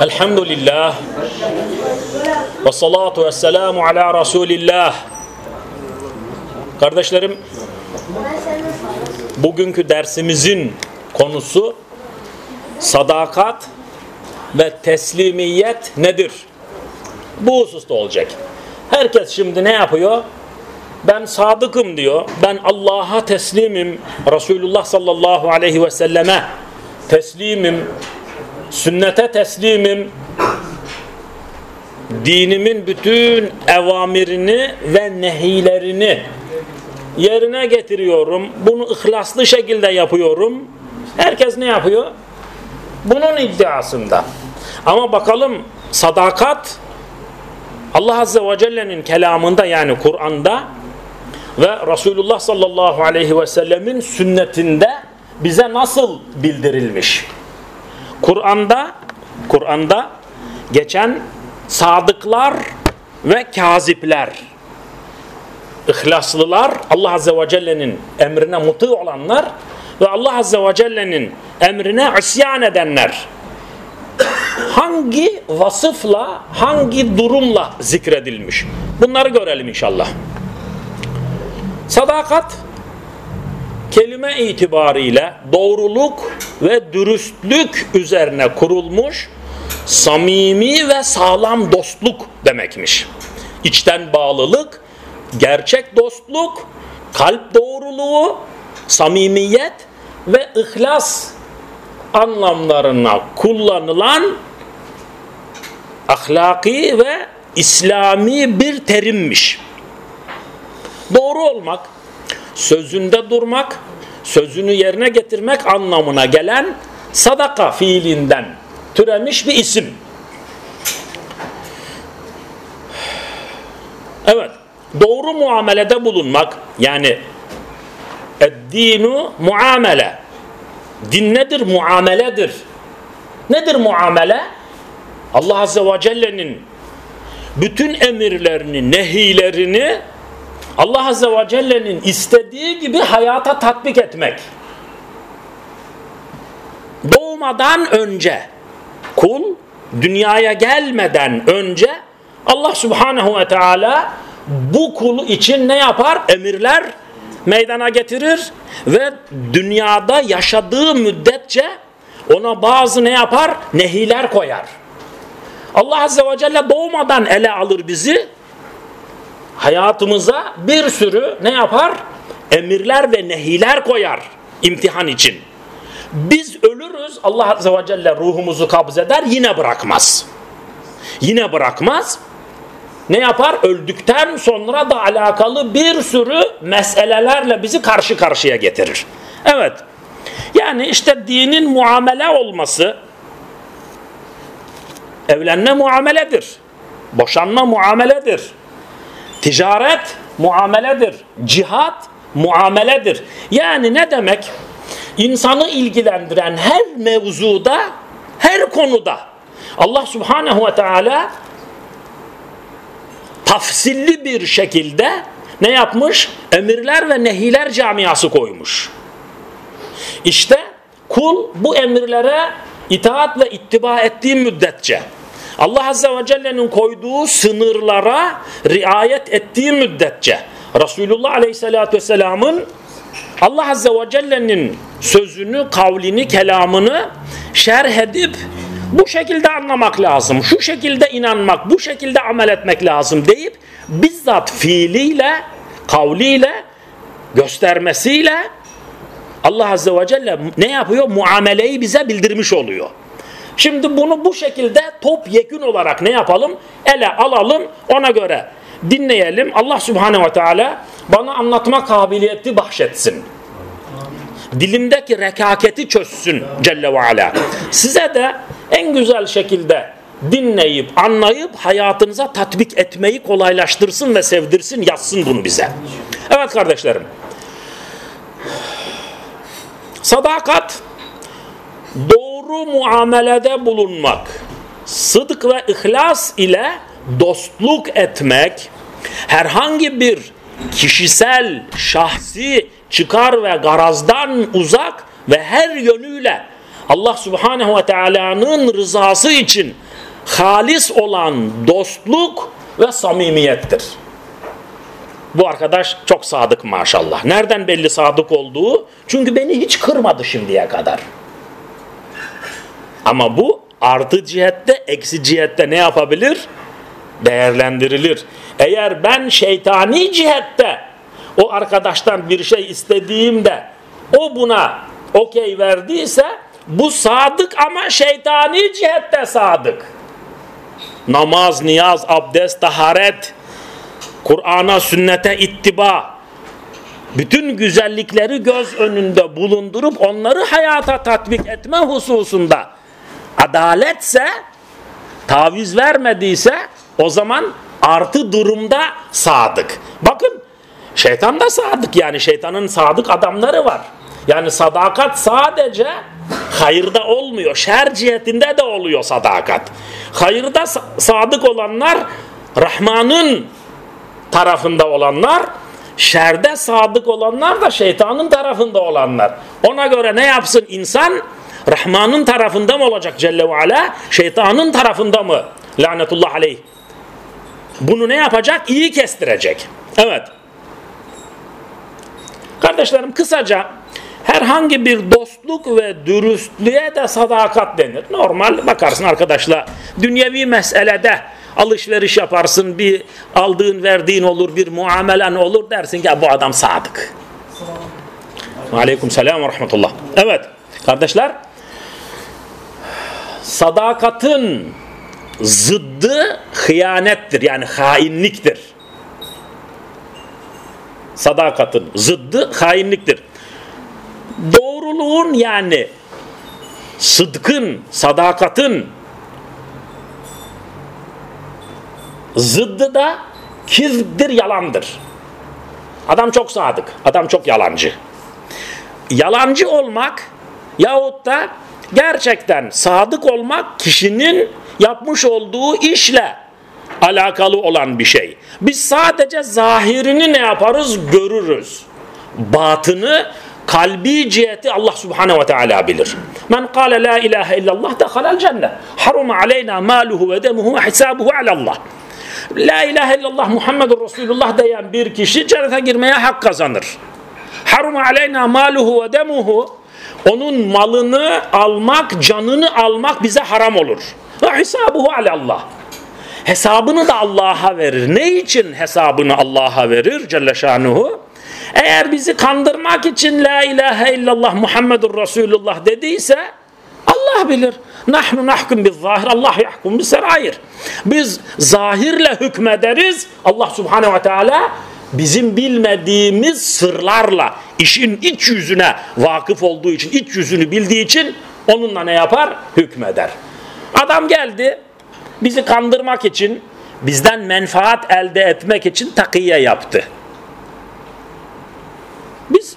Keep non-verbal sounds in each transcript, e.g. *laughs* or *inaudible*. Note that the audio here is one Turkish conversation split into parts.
Elhamdülillah ve salatu ve selamu ala Resulillah Kardeşlerim bugünkü dersimizin konusu sadakat ve teslimiyet nedir? Bu hususta olacak. Herkes şimdi ne yapıyor? Ben sadıkım diyor. Ben Allah'a teslimim. Resulullah sallallahu aleyhi ve selleme teslimim. Sünnete teslimim. Dinimin bütün evamirini ve nehilerini yerine getiriyorum. Bunu ihlaslı şekilde yapıyorum. Herkes ne yapıyor? Bunun iddiasında. Ama bakalım sadakat Allah Azze ve Celle'nin kelamında yani Kur'an'da ve Resulullah sallallahu aleyhi ve sellemin sünnetinde bize nasıl bildirilmiş? Kur'an'da Kur'an'da geçen sadıklar ve kazipler ihlaslılar Allah Azze ve Celle'nin emrine muti olanlar ve Allah Azze ve Celle'nin emrine isyan edenler. Hangi vasıfla hangi durumla zikredilmiş? Bunları görelim inşallah. Sadakat kelime itibariyle doğruluk ve dürüstlük üzerine kurulmuş samimi ve sağlam dostluk demekmiş içten bağlılık gerçek dostluk kalp doğruluğu samimiyet ve ihlas anlamlarına kullanılan ahlaki ve İslami bir terimmiş. Doğru olmak, sözünde durmak, sözünü yerine getirmek anlamına gelen sadaka fiilinden türemiş bir isim. Evet, doğru muamelede bulunmak yani Eddinu muamele. Din nedir? Muameledir. Nedir muamele? Allah Azze ve Celle'nin bütün emirlerini, nehilerini Allah Azze ve Celle'nin istediği gibi hayata tatbik etmek. Doğmadan önce kul dünyaya gelmeden önce Allah Subhanahu ve Teala bu kulu için ne yapar? Emirler meydana getirir ve dünyada yaşadığı müddetçe ona bazı ne yapar? Nehiler koyar. Allah Azze ve Celle doğmadan ele alır bizi. Hayatımıza bir sürü ne yapar? Emirler ve nehiler koyar imtihan için. Biz ölürüz Allah Azze ve Celle ruhumuzu kabzeder yine bırakmaz. Yine bırakmaz ne yapar? Öldükten sonra da alakalı bir sürü meselelerle bizi karşı karşıya getirir. Evet. Yani işte dinin muamele olması evlenme muameledir. Boşanma muameledir. Ticaret muameledir. Cihat muameledir. Yani ne demek? İnsanı ilgilendiren her mevzuda, her konuda Allah Subhanahu ve Teala tafsilli bir şekilde ne yapmış? Emirler ve nehiler camiası koymuş. İşte kul bu emirlere itaat ve ittiba ettiği müddetçe Allah Azze ve Celle'nin koyduğu sınırlara riayet ettiği müddetçe Resulullah Aleyhisselatü Vesselam'ın Allah Azze ve Celle'nin sözünü, kavlini, kelamını şerh edip bu şekilde anlamak lazım, şu şekilde inanmak, bu şekilde amel etmek lazım deyip bizzat fiiliyle, kavliyle, göstermesiyle Allah Azze ve Celle ne yapıyor? Muameleyi bize bildirmiş oluyor. Şimdi bunu bu şekilde topyekün olarak ne yapalım? Ele alalım ona göre dinleyelim. Allah Subhanahu ve Teala bana anlatma kabiliyeti bahşetsin. Dilimdeki rekaketi çözsün Celle ve Ala. Size de en güzel şekilde dinleyip, anlayıp hayatınıza tatbik etmeyi kolaylaştırsın ve sevdirsin, yazsın bunu bize. Evet kardeşlerim. Sadakat, doğru muamelede bulunmak, sıdk ve ihlas ile dostluk etmek, herhangi bir kişisel, şahsi çıkar ve garazdan uzak ve her yönüyle Allah Subhanahu ve Taala'nın rızası için halis olan dostluk ve samimiyettir. Bu arkadaş çok sadık maşallah. Nereden belli sadık olduğu? Çünkü beni hiç kırmadı şimdiye kadar. Ama bu artı cihette, eksi cihette ne yapabilir? Değerlendirilir. Eğer ben şeytani cihette o arkadaştan bir şey istediğimde o buna okey verdiyse bu sadık ama şeytani cihette sadık. Namaz, niyaz, abdest, taharet, Kur'an'a, sünnete ittiba, bütün güzellikleri göz önünde bulundurup onları hayata tatbik etme hususunda adaletse, taviz vermediyse o zaman artı durumda sadık. Bakın şeytan da sadık yani şeytanın sadık adamları var. Yani sadakat sadece hayırda olmuyor. Şer cihetinde de oluyor sadakat. Hayırda sadık olanlar Rahman'ın tarafında olanlar, şerde sadık olanlar da şeytanın tarafında olanlar. Ona göre ne yapsın insan? Rahman'ın tarafında mı olacak Celle ve Ala? Şeytanın tarafında mı? Lanetullah aleyh. Bunu ne yapacak? İyi kestirecek. Evet. Kardeşlerim kısaca herhangi bir dostluk ve dürüstlüğe de sadakat denir. Normal bakarsın arkadaşlar dünyevi meselede alışveriş yaparsın bir aldığın verdiğin olur bir muamelen olur dersin ki bu adam sadık. Aleyküm selam ve rahmetullah. Evet kardeşler sadakatın zıddı hıyanettir yani hainliktir. Sadakatın zıddı hainliktir. Doğruluğun yani sıdkın, sadakatın zıddı da kizdir, yalandır. Adam çok sadık, adam çok yalancı. Yalancı olmak yahut da gerçekten sadık olmak kişinin yapmış olduğu işle alakalı olan bir şey. Biz sadece zahirini ne yaparız? Görürüz. Batını, kalbi ciheti Allah subhanehu ve teala bilir. Men kâle la ilahe illallah dehalel cennet. Haruma aleyna maluhu ve demuhu ve hisabuhu alallah. La ilahe illallah Muhammedur Resulullah diyen bir kişi cennete girmeye hak kazanır. Haruma aleyna maluhu ve demuhu onun malını almak, canını almak bize haram olur. Ve hisabuhu alallah. Hesabını da Allah'a verir. Ne için hesabını Allah'a verir Celle Şanuhu? Eğer bizi kandırmak için La ilahe illallah Muhammedur Resulullah dediyse Allah bilir. Nahnu nahkum bil zahir Allah yahkum bil serair. Biz zahirle hükmederiz. Allah Subhanahu ve Teala bizim bilmediğimiz sırlarla işin iç yüzüne vakıf olduğu için, iç yüzünü bildiği için onunla ne yapar? Hükmeder. Adam geldi bizi kandırmak için, bizden menfaat elde etmek için takiye yaptı.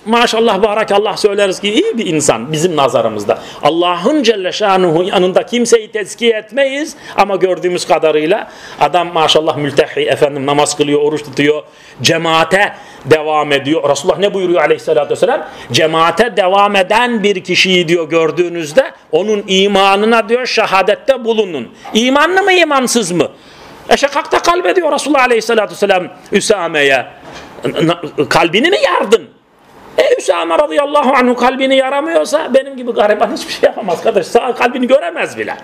Maşallah barakallah söyleriz ki iyi bir insan bizim nazarımızda. Allah'ın Celle Şanuhu yanında kimseyi tezkiye etmeyiz ama gördüğümüz kadarıyla adam maşallah mültehi efendim namaz kılıyor, oruç tutuyor, cemaate devam ediyor. Resulullah ne buyuruyor aleyhissalatü vesselam? Cemaate devam eden bir kişiyi diyor gördüğünüzde onun imanına diyor şehadette bulunun. İmanlı mı imansız mı? Eşekakta kalbe diyor Resulullah aleyhissalatü vesselam Üsame'ye. Kalbini mi yardın? E Üsame radıyallahu anhu kalbini yaramıyorsa benim gibi gariban hiçbir şey yapamaz kardeş. Sağ kalbini göremez bile.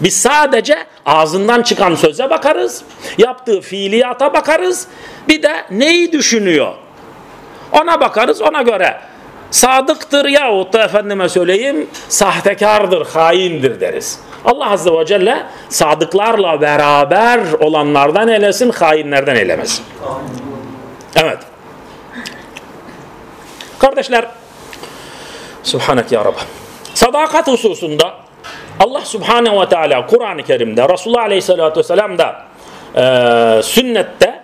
Biz sadece ağzından çıkan söze bakarız. Yaptığı fiiliyata bakarız. Bir de neyi düşünüyor? Ona bakarız ona göre. Sadıktır yahut da efendime söyleyeyim sahtekardır, haindir deriz. Allah Azze ve Celle sadıklarla beraber olanlardan eylesin, hainlerden eylemesin. Evet. Kardeşler, Subhanak ya Rabbi. Sadakat hususunda Allah Subhanahu ve Teala Kur'an-ı Kerim'de, Resulullah Aleyhisselatü Vesselam da e, sünnette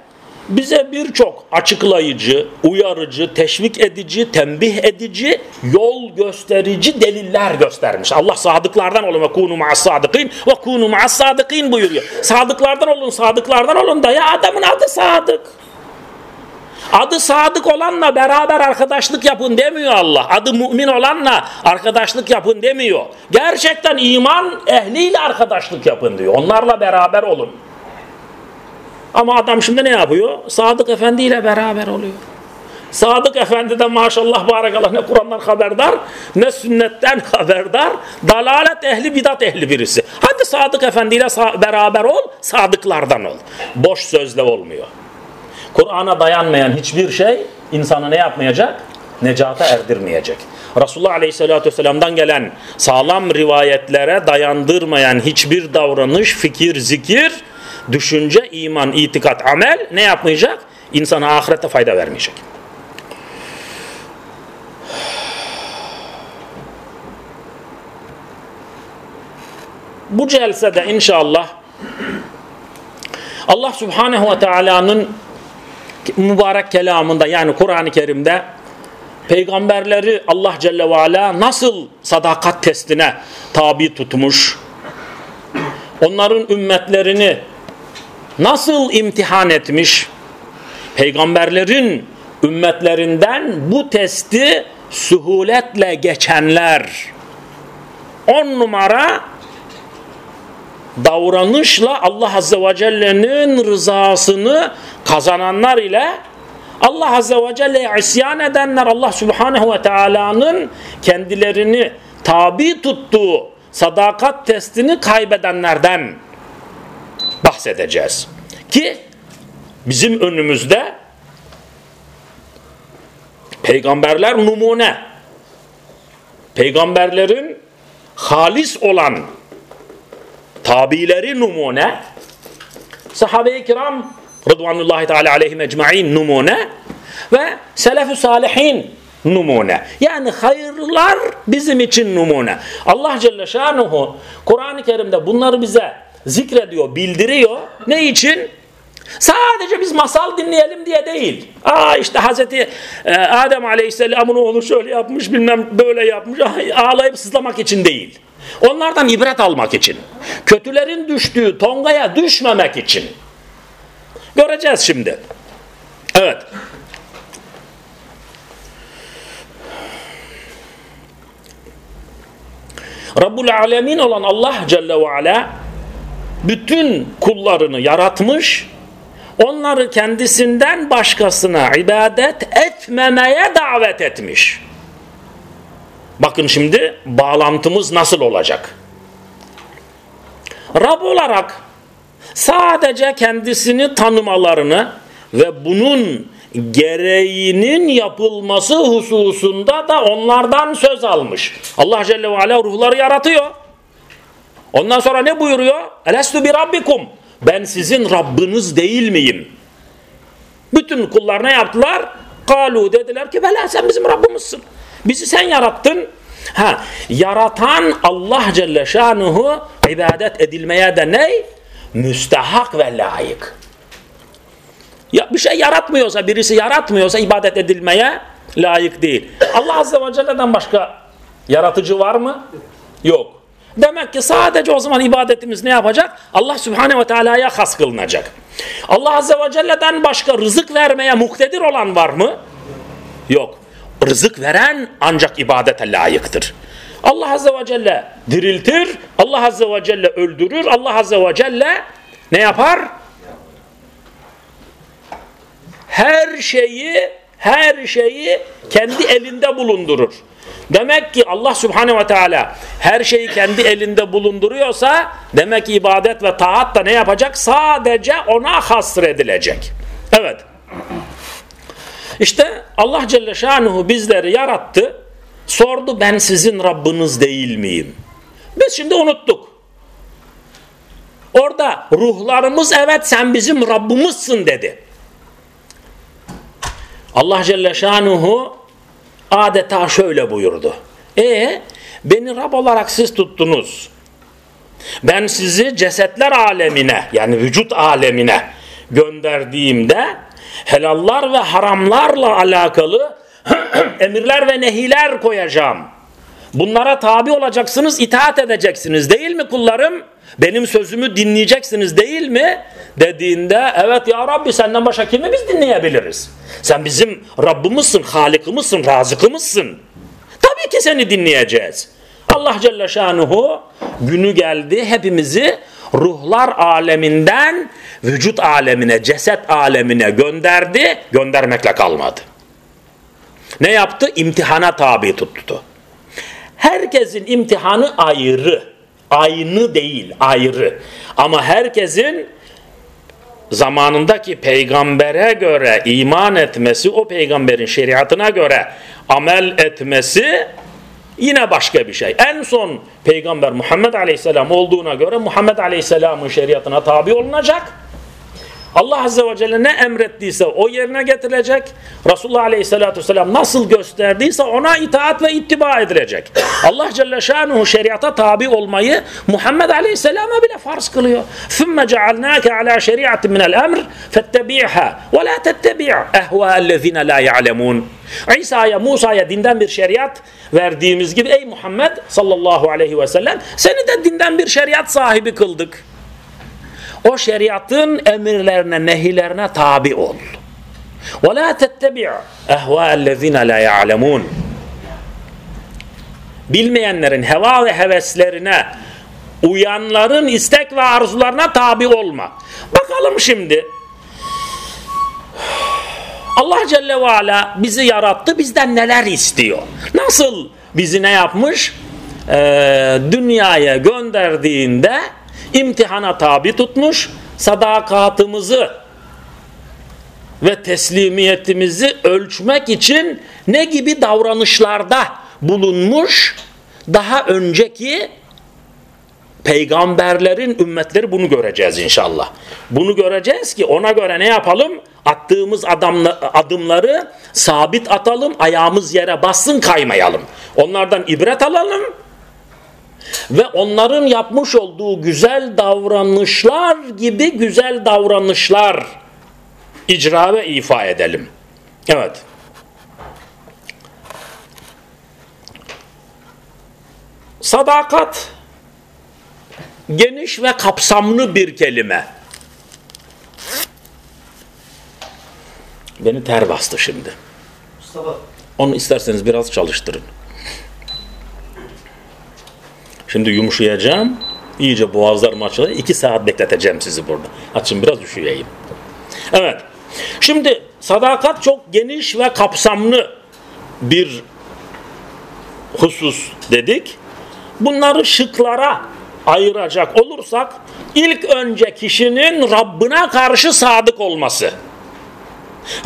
bize birçok açıklayıcı, uyarıcı, teşvik edici, tembih edici, yol gösterici deliller göstermiş. Allah sadıklardan olun ve kunu ma'as sadıkîn ve kunu ma'as sadıkîn buyuruyor. Sadıklardan olun, sadıklardan olun da ya adamın adı sadık. Adı sadık olanla beraber arkadaşlık yapın demiyor Allah. Adı mümin olanla arkadaşlık yapın demiyor. Gerçekten iman ehliyle arkadaşlık yapın diyor. Onlarla beraber olun. Ama adam şimdi ne yapıyor? Sadık Efendi ile beraber oluyor. Sadık Efendi de maşallah barakallah ne Kur'an'dan haberdar ne sünnetten *laughs* haberdar dalalet ehli bidat ehli birisi. Hadi Sadık Efendi ile beraber ol sadıklardan ol. Boş sözle olmuyor. Kur'an'a dayanmayan hiçbir şey insanı ne yapmayacak? Necata erdirmeyecek. Resulullah Aleyhisselatü Vesselam'dan gelen sağlam rivayetlere dayandırmayan hiçbir davranış, fikir, zikir, düşünce, iman, itikat, amel ne yapmayacak? İnsana ahirette fayda vermeyecek. Bu celsede inşallah Allah Subhanahu ve Teala'nın mübarek kelamında yani Kur'an-ı Kerim'de peygamberleri Allah Celle ve Ala nasıl sadakat testine tabi tutmuş, onların ümmetlerini nasıl imtihan etmiş, peygamberlerin ümmetlerinden bu testi suhuletle geçenler on numara davranışla Allah Azze ve Celle'nin rızasını kazananlar ile Allah Azze ve Celle'ye isyan edenler Allah Subhanahu ve Teala'nın kendilerini tabi tuttuğu sadakat testini kaybedenlerden bahsedeceğiz. Ki bizim önümüzde peygamberler numune peygamberlerin halis olan tabileri numune sahabe-i kiram Rıdvanullahi Teala aleyhim ecma'in numune ve selef-ü salihin numune. Yani hayırlar bizim için numune. Allah Celle Şanuhu Kur'an-ı Kerim'de bunları bize zikrediyor, bildiriyor. Ne için? Sadece biz masal dinleyelim diye değil. Aa işte Hazreti e, Adem Aleyhisselam'ın oğlu şöyle yapmış bilmem böyle yapmış ağlayıp sızlamak için değil. Onlardan ibret almak için. Kötülerin düştüğü tongaya düşmemek için. Göreceğiz şimdi. Evet. Rabbul Alemin olan Allah Celle ve Ala bütün kullarını yaratmış, onları kendisinden başkasına ibadet etmemeye davet etmiş. Bakın şimdi bağlantımız nasıl olacak? Rab olarak sadece kendisini tanımalarını ve bunun gereğinin yapılması hususunda da onlardan söz almış. Allah Celle ve Ala ruhları yaratıyor. Ondan sonra ne buyuruyor? Elestu bir rabbikum. Ben sizin Rabbiniz değil miyim? Bütün kullar ne yaptılar? Kalu dediler ki bela sen bizim Rabbimizsin. Bizi sen yarattın. Ha, yaratan Allah Celle Şanuhu ibadet edilmeye de ne? Müstahak ve layık. Ya bir şey yaratmıyorsa, birisi yaratmıyorsa ibadet edilmeye layık değil. Allah Azze ve Celle'den başka yaratıcı var mı? Yok. Demek ki sadece o zaman ibadetimiz ne yapacak? Allah Subhanahu ve Teala'ya has kılınacak. Allah Azze ve Celle'den başka rızık vermeye muktedir olan var mı? Yok. Rızık veren ancak ibadete layıktır. Allah Azze ve Celle diriltir, Allah Azze ve Celle öldürür, Allah Azze ve Celle ne yapar? Her şeyi, her şeyi kendi elinde bulundurur. Demek ki Allah Subhanahu ve Teala her şeyi kendi elinde bulunduruyorsa demek ki ibadet ve taat da ne yapacak? Sadece ona hasredilecek. Evet. İşte Allah Celle Şanuhu bizleri yarattı. Sordu ben sizin Rabbiniz değil miyim? Biz şimdi unuttuk. Orada ruhlarımız evet sen bizim Rabbimizsin dedi. Allah Celle Şanuhu adeta şöyle buyurdu. E beni Rab olarak siz tuttunuz. Ben sizi cesetler alemine yani vücut alemine gönderdiğimde helallar ve haramlarla alakalı *clears throat* emirler ve nehiler koyacağım. Bunlara tabi olacaksınız, itaat edeceksiniz değil mi kullarım? Benim sözümü dinleyeceksiniz değil mi? dediğinde evet ya Rabbi senden başka kimi biz dinleyebiliriz? Sen bizim Rabbimizsin, Halikimizsin, Razıkımızsın. Tabii ki seni dinleyeceğiz. Allah Celle Şanuhu günü geldi hepimizi ruhlar aleminden vücut alemine, ceset alemine gönderdi. Göndermekle kalmadı. Ne yaptı? İmtihana tabi tuttu. Herkesin imtihanı ayrı. Aynı değil, ayrı. Ama herkesin zamanındaki peygambere göre iman etmesi, o peygamberin şeriatına göre amel etmesi yine başka bir şey. En son peygamber Muhammed Aleyhisselam olduğuna göre Muhammed Aleyhisselam'ın şeriatına tabi olunacak. Allah Azze ve Celle ne emrettiyse o yerine getirilecek. Resulullah Aleyhisselatü Vesselam nasıl gösterdiyse ona itaat ve ittiba edilecek. *coughs* Allah Celle Şanuhu şeriata tabi olmayı Muhammed Aleyhisselam'a bile farz kılıyor. ثُمَّ جَعَلْنَاكَ عَلَى شَرِيعَةٍ مِنَ الْأَمْرِ فَاتَّبِعْهَا وَلَا تَتَّبِعْ اَهْوَى الَّذِينَ لَا يَعْلَمُونَ İsa'ya, Musa'ya dinden bir şeriat verdiğimiz gibi ey Muhammed sallallahu aleyhi ve sellem seni de dinden bir şeriat sahibi kıldık o şeriatın emirlerine, nehilerine tabi ol. وَلَا تَتَّبِعْ اَهْوَاءَ الَّذِينَ لَا يَعْلَمُونَ Bilmeyenlerin heva ve heveslerine, uyanların istek ve arzularına tabi olma. Bakalım şimdi. Allah Celle ve Ala bizi yarattı, bizden neler istiyor? Nasıl bizi ne yapmış? Ee, dünyaya gönderdiğinde imtihana tabi tutmuş, sadakatımızı ve teslimiyetimizi ölçmek için ne gibi davranışlarda bulunmuş, daha önceki peygamberlerin ümmetleri bunu göreceğiz inşallah. Bunu göreceğiz ki ona göre ne yapalım? Attığımız adamla, adımları sabit atalım, ayağımız yere bassın kaymayalım. Onlardan ibret alalım ve onların yapmış olduğu güzel davranışlar gibi güzel davranışlar icra ve ifa edelim. Evet. Sadakat geniş ve kapsamlı bir kelime. Beni ter bastı şimdi. Mustafa. Onu isterseniz biraz çalıştırın. Şimdi yumuşayacağım. İyice boğazlarım açılır. İki saat bekleteceğim sizi burada. Açın biraz üşüyeyim. Evet. Şimdi sadakat çok geniş ve kapsamlı bir husus dedik. Bunları şıklara ayıracak olursak ilk önce kişinin Rabbine karşı sadık olması.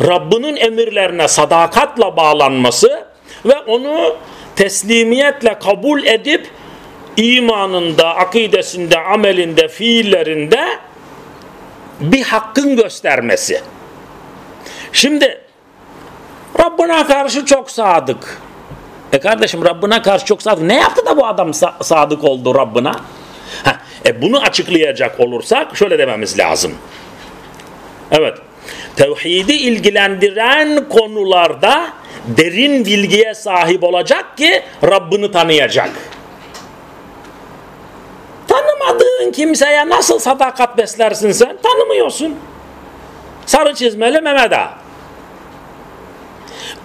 Rabbinin emirlerine sadakatla bağlanması ve onu teslimiyetle kabul edip imanında, akidesinde, amelinde, fiillerinde bir hakkın göstermesi. Şimdi Rabbına karşı çok sadık. E kardeşim Rabbına karşı çok sadık. Ne yaptı da bu adam sadık oldu Rabbına? Heh, e bunu açıklayacak olursak şöyle dememiz lazım. Evet. Tevhidi ilgilendiren konularda derin bilgiye sahip olacak ki Rabbini tanıyacak kimseye nasıl sadakat beslersin sen? Tanımıyorsun. Sarı çizmeli Mehmet Ağa.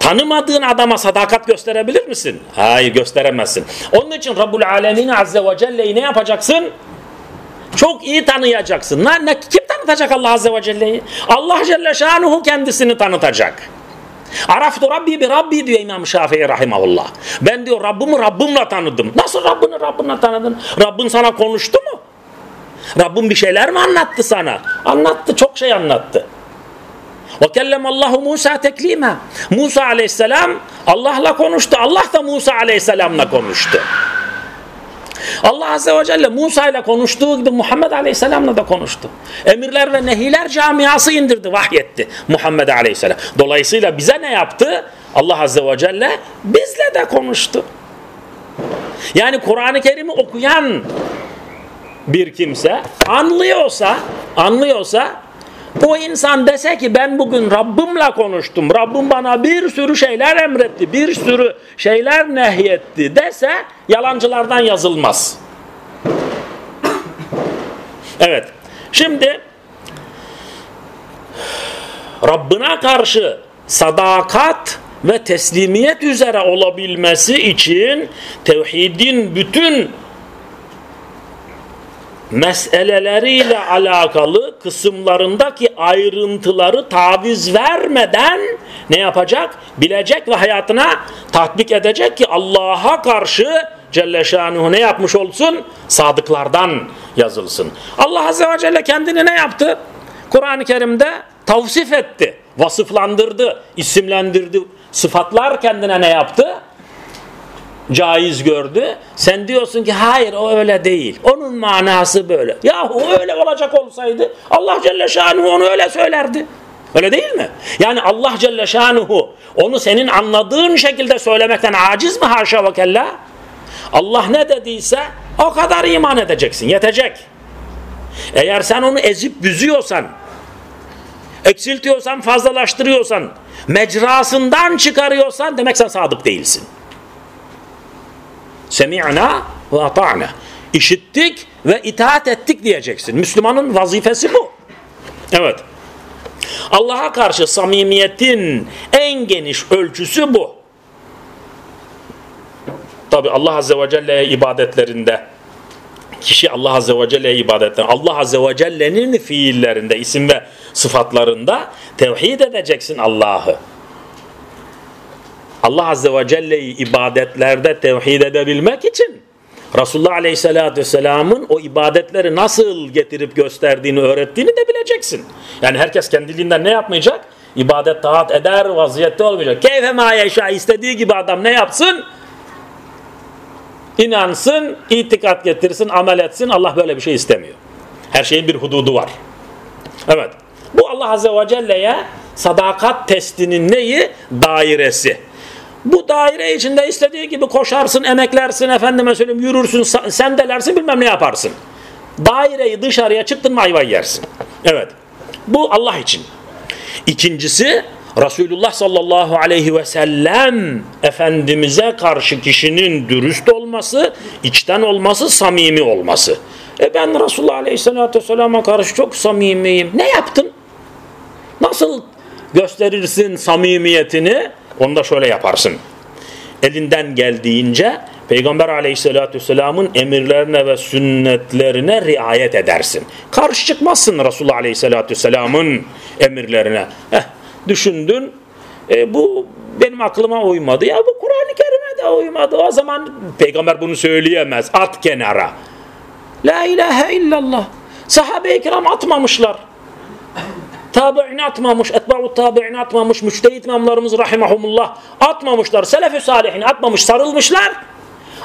Tanımadığın adama sadakat gösterebilir misin? Hayır gösteremezsin. Onun için Rabbul Alemin Azze ve Celle'yi ne yapacaksın? Çok iyi tanıyacaksın. Ne, ne, kim tanıtacak Allah Azze ve Celle'yi? Allah Celle Şanuhu kendisini tanıtacak. Araftu Rabbi bir Rabbi diyor İmam Şafii rahimahullah. Ben diyor Rabbimi Rabbimle tanıdım. Nasıl Rabbini Rabbinle tanıdın? Rabbin sana konuştu mu? Rabbin bir şeyler mi anlattı sana? Anlattı, çok şey anlattı. Ve kellemallahu Musa teklima. Musa aleyhisselam Allah'la konuştu. Allah da Musa aleyhisselamla konuştu. Allah Azze ve Celle Musa ile konuştuğu gibi Muhammed Aleyhisselam'la da konuştu. Emirler ve nehiler camiası indirdi, vahyetti Muhammed Aleyhisselam. Dolayısıyla bize ne yaptı? Allah Azze ve Celle bizle de konuştu. Yani Kur'an-ı Kerim'i okuyan bir kimse anlıyorsa, anlıyorsa bu insan dese ki ben bugün Rabbimle konuştum. Rabbim bana bir sürü şeyler emretti. Bir sürü şeyler nehyetti dese yalancılardan yazılmaz. Evet. Şimdi Rabbına karşı sadakat ve teslimiyet üzere olabilmesi için tevhidin bütün meseleleriyle alakalı kısımlarındaki ayrıntıları taviz vermeden ne yapacak? Bilecek ve hayatına tatbik edecek ki Allah'a karşı Celle Şanuhu ne yapmış olsun? Sadıklardan yazılsın. Allah Azze ve Celle kendini ne yaptı? Kur'an-ı Kerim'de tavsif etti, vasıflandırdı, isimlendirdi. Sıfatlar kendine ne yaptı? Caiz gördü. Sen diyorsun ki hayır o öyle değil. Onun manası böyle. Yahu öyle olacak olsaydı Allah Celle Şanuhu onu öyle söylerdi. Öyle değil mi? Yani Allah Celle Şanuhu onu senin anladığın şekilde söylemekten aciz mi haşa ve kella? Allah ne dediyse o kadar iman edeceksin. Yetecek. Eğer sen onu ezip büzüyorsan, eksiltiyorsan, fazlalaştırıyorsan, mecrasından çıkarıyorsan demek sen sadık değilsin. Semi'na ve ata'na. İşittik ve itaat ettik diyeceksin. Müslümanın vazifesi bu. Evet. Allah'a karşı samimiyetin en geniş ölçüsü bu. Tabi Allah Azze ve Celle'ye ibadetlerinde kişi Allah Azze ve Celle'ye ibadetlerinde Allah Azze ve Celle'nin fiillerinde, isim ve sıfatlarında tevhid edeceksin Allah'ı. Allah Azze ve Celle'yi ibadetlerde tevhid edebilmek için Resulullah Aleyhisselatü Vesselam'ın o ibadetleri nasıl getirip gösterdiğini, öğrettiğini de bileceksin. Yani herkes kendiliğinden ne yapmayacak? İbadet taat eder vaziyette olmayacak. Keyfe ma yeşa istediği gibi adam ne yapsın? İnansın, itikat getirsin, amel etsin. Allah böyle bir şey istemiyor. Her şeyin bir hududu var. Evet. Bu Allah Azze ve Celle'ye sadakat testinin neyi? Dairesi. Bu daire içinde istediği gibi koşarsın, emeklersin, efendime söyleyeyim yürürsün, sendelersin bilmem ne yaparsın. Daireyi dışarıya çıktın mı ayvayı yersin. Evet. Bu Allah için. İkincisi Resulullah sallallahu aleyhi ve sellem Efendimiz'e karşı kişinin dürüst olması, içten olması, samimi olması. E ben Resulullah aleyhissalatü vesselam'a karşı çok samimiyim. Ne yaptın? Nasıl gösterirsin samimiyetini? Onu da şöyle yaparsın. Elinden geldiğince Peygamber aleyhissalatü vesselamın emirlerine ve sünnetlerine riayet edersin. Karşı çıkmazsın Resulullah aleyhissalatü vesselamın emirlerine. Heh, düşündün e, bu benim aklıma uymadı. Ya bu Kur'an-ı Kerim'e de uymadı. O zaman peygamber bunu söyleyemez. At kenara. La ilahe illallah. Sahabe-i kiram atmamışlar. Tabi'ini atmamış, etba'u tabi'ini atmamış, müçtehit imamlarımız rahimahumullah atmamışlar. Selef-i salihini atmamış, sarılmışlar.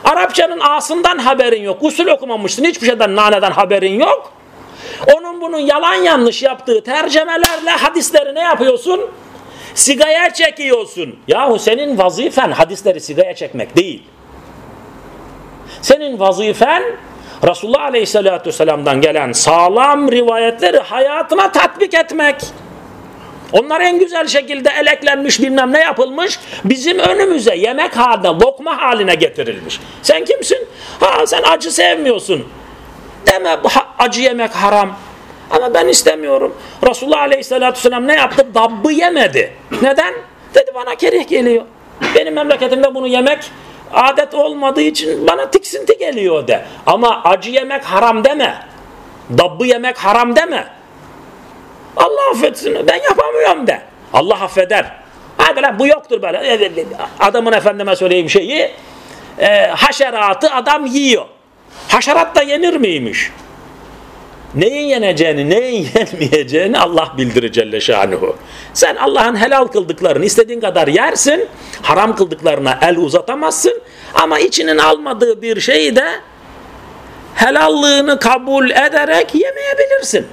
Arapçanın ağasından haberin yok. Usul okumamışsın, hiçbir şeyden naneden haberin yok. Onun bunun yalan yanlış yaptığı tercemelerle hadisleri ne yapıyorsun? Sigaya çekiyorsun. Yahu senin vazifen hadisleri sigaya çekmek değil. Senin vazifen Resulullah Aleyhisselatü Vesselam'dan gelen sağlam rivayetleri hayatına tatbik etmek. Onlar en güzel şekilde eleklenmiş bilmem ne yapılmış bizim önümüze yemek haline lokma haline getirilmiş. Sen kimsin? Ha sen acı sevmiyorsun. Deme acı yemek haram. Ama ben istemiyorum. Resulullah Aleyhisselatü Vesselam ne yaptı? Dabbı yemedi. Neden? Dedi bana kerih geliyor. Benim memleketimde bunu yemek adet olmadığı için bana tiksinti geliyor de. Ama acı yemek haram deme. Dabbı yemek haram deme. Allah affetsin ben yapamıyorum de. Allah affeder. Hadi lan bu yoktur böyle. Adamın efendime söyleyeyim şeyi e, haşeratı adam yiyor. Haşerat da yenir miymiş? Neyin yeneceğini, neyin *laughs* yenmeyeceğini Allah bildirir Celle Şanuhu. Sen Allah'ın helal kıldıklarını istediğin kadar yersin, haram kıldıklarına el uzatamazsın ama içinin almadığı bir şeyi de helallığını kabul ederek yemeyebilirsin.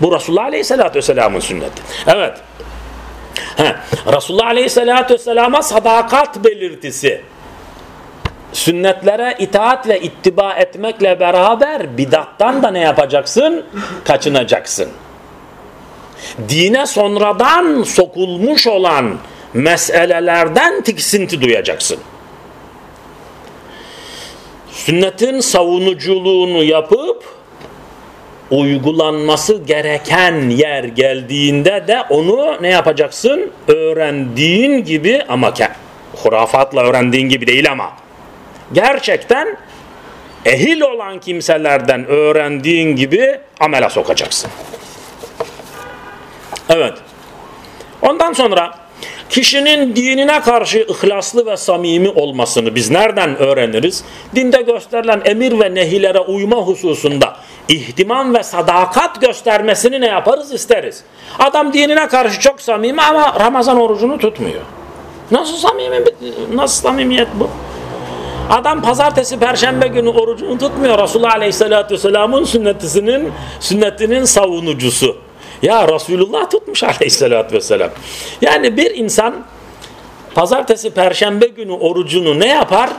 Bu Resulullah Aleyhisselatü Vesselam'ın sünneti. Evet. He. Resulullah Aleyhisselatü Vesselam'a sadakat belirtisi sünnetlere itaat ve ittiba etmekle beraber bidattan da ne yapacaksın? Kaçınacaksın. Dine sonradan sokulmuş olan meselelerden tiksinti duyacaksın. Sünnetin savunuculuğunu yapıp uygulanması gereken yer geldiğinde de onu ne yapacaksın? Öğrendiğin gibi ama hurafatla öğrendiğin gibi değil ama gerçekten ehil olan kimselerden öğrendiğin gibi amele sokacaksın. Evet. Ondan sonra kişinin dinine karşı ihlaslı ve samimi olmasını biz nereden öğreniriz? Dinde gösterilen emir ve nehilere uyma hususunda ihtimam ve sadakat göstermesini ne yaparız isteriz. Adam dinine karşı çok samimi ama Ramazan orucunu tutmuyor. Nasıl samimi nasıl samimiyet bu? Adam pazartesi perşembe günü orucunu tutmuyor. Resulullah Aleyhisselatü Vesselam'ın sünnetinin sünnetinin savunucusu. Ya Resulullah tutmuş *laughs* Aleyhisselatü Vesselam. Yani bir insan pazartesi perşembe günü orucunu ne yapar?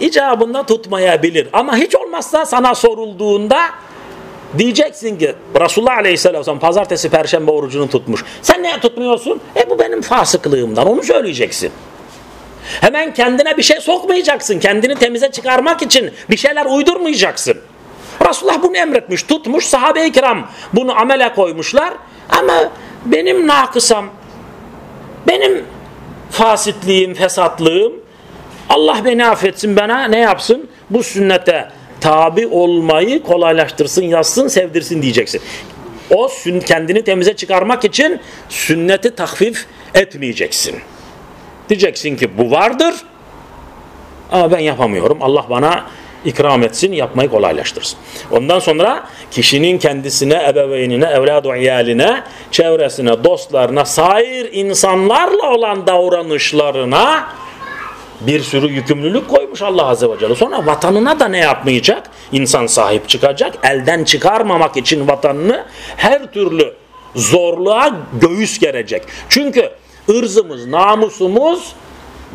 İcabında tutmayabilir. Ama hiç olmazsa sana sorulduğunda Diyeceksin ki Resulullah Aleyhisselam pazartesi perşembe orucunu tutmuş. Sen niye tutmuyorsun? E bu benim fasıklığımdan onu söyleyeceksin. Hemen kendine bir şey sokmayacaksın. Kendini temize çıkarmak için bir şeyler uydurmayacaksın. Resulullah bunu emretmiş, tutmuş. Sahabe-i kiram bunu amele koymuşlar. Ama benim nakısam, benim fasitliğim, fesatlığım Allah beni affetsin bana ne yapsın? Bu sünnete tabi olmayı kolaylaştırsın, yazsın, sevdirsin diyeceksin. O kendini temize çıkarmak için sünneti takfif etmeyeceksin. Diyeceksin ki bu vardır ama ben yapamıyorum. Allah bana ikram etsin, yapmayı kolaylaştırsın. Ondan sonra kişinin kendisine, ebeveynine, evladı iyaline, çevresine, dostlarına, sair insanlarla olan davranışlarına bir sürü yükümlülük koymuş Allah Azze ve Celle. Sonra vatanına da ne yapmayacak? İnsan sahip çıkacak. Elden çıkarmamak için vatanını her türlü zorluğa göğüs gerecek. Çünkü ırzımız, namusumuz,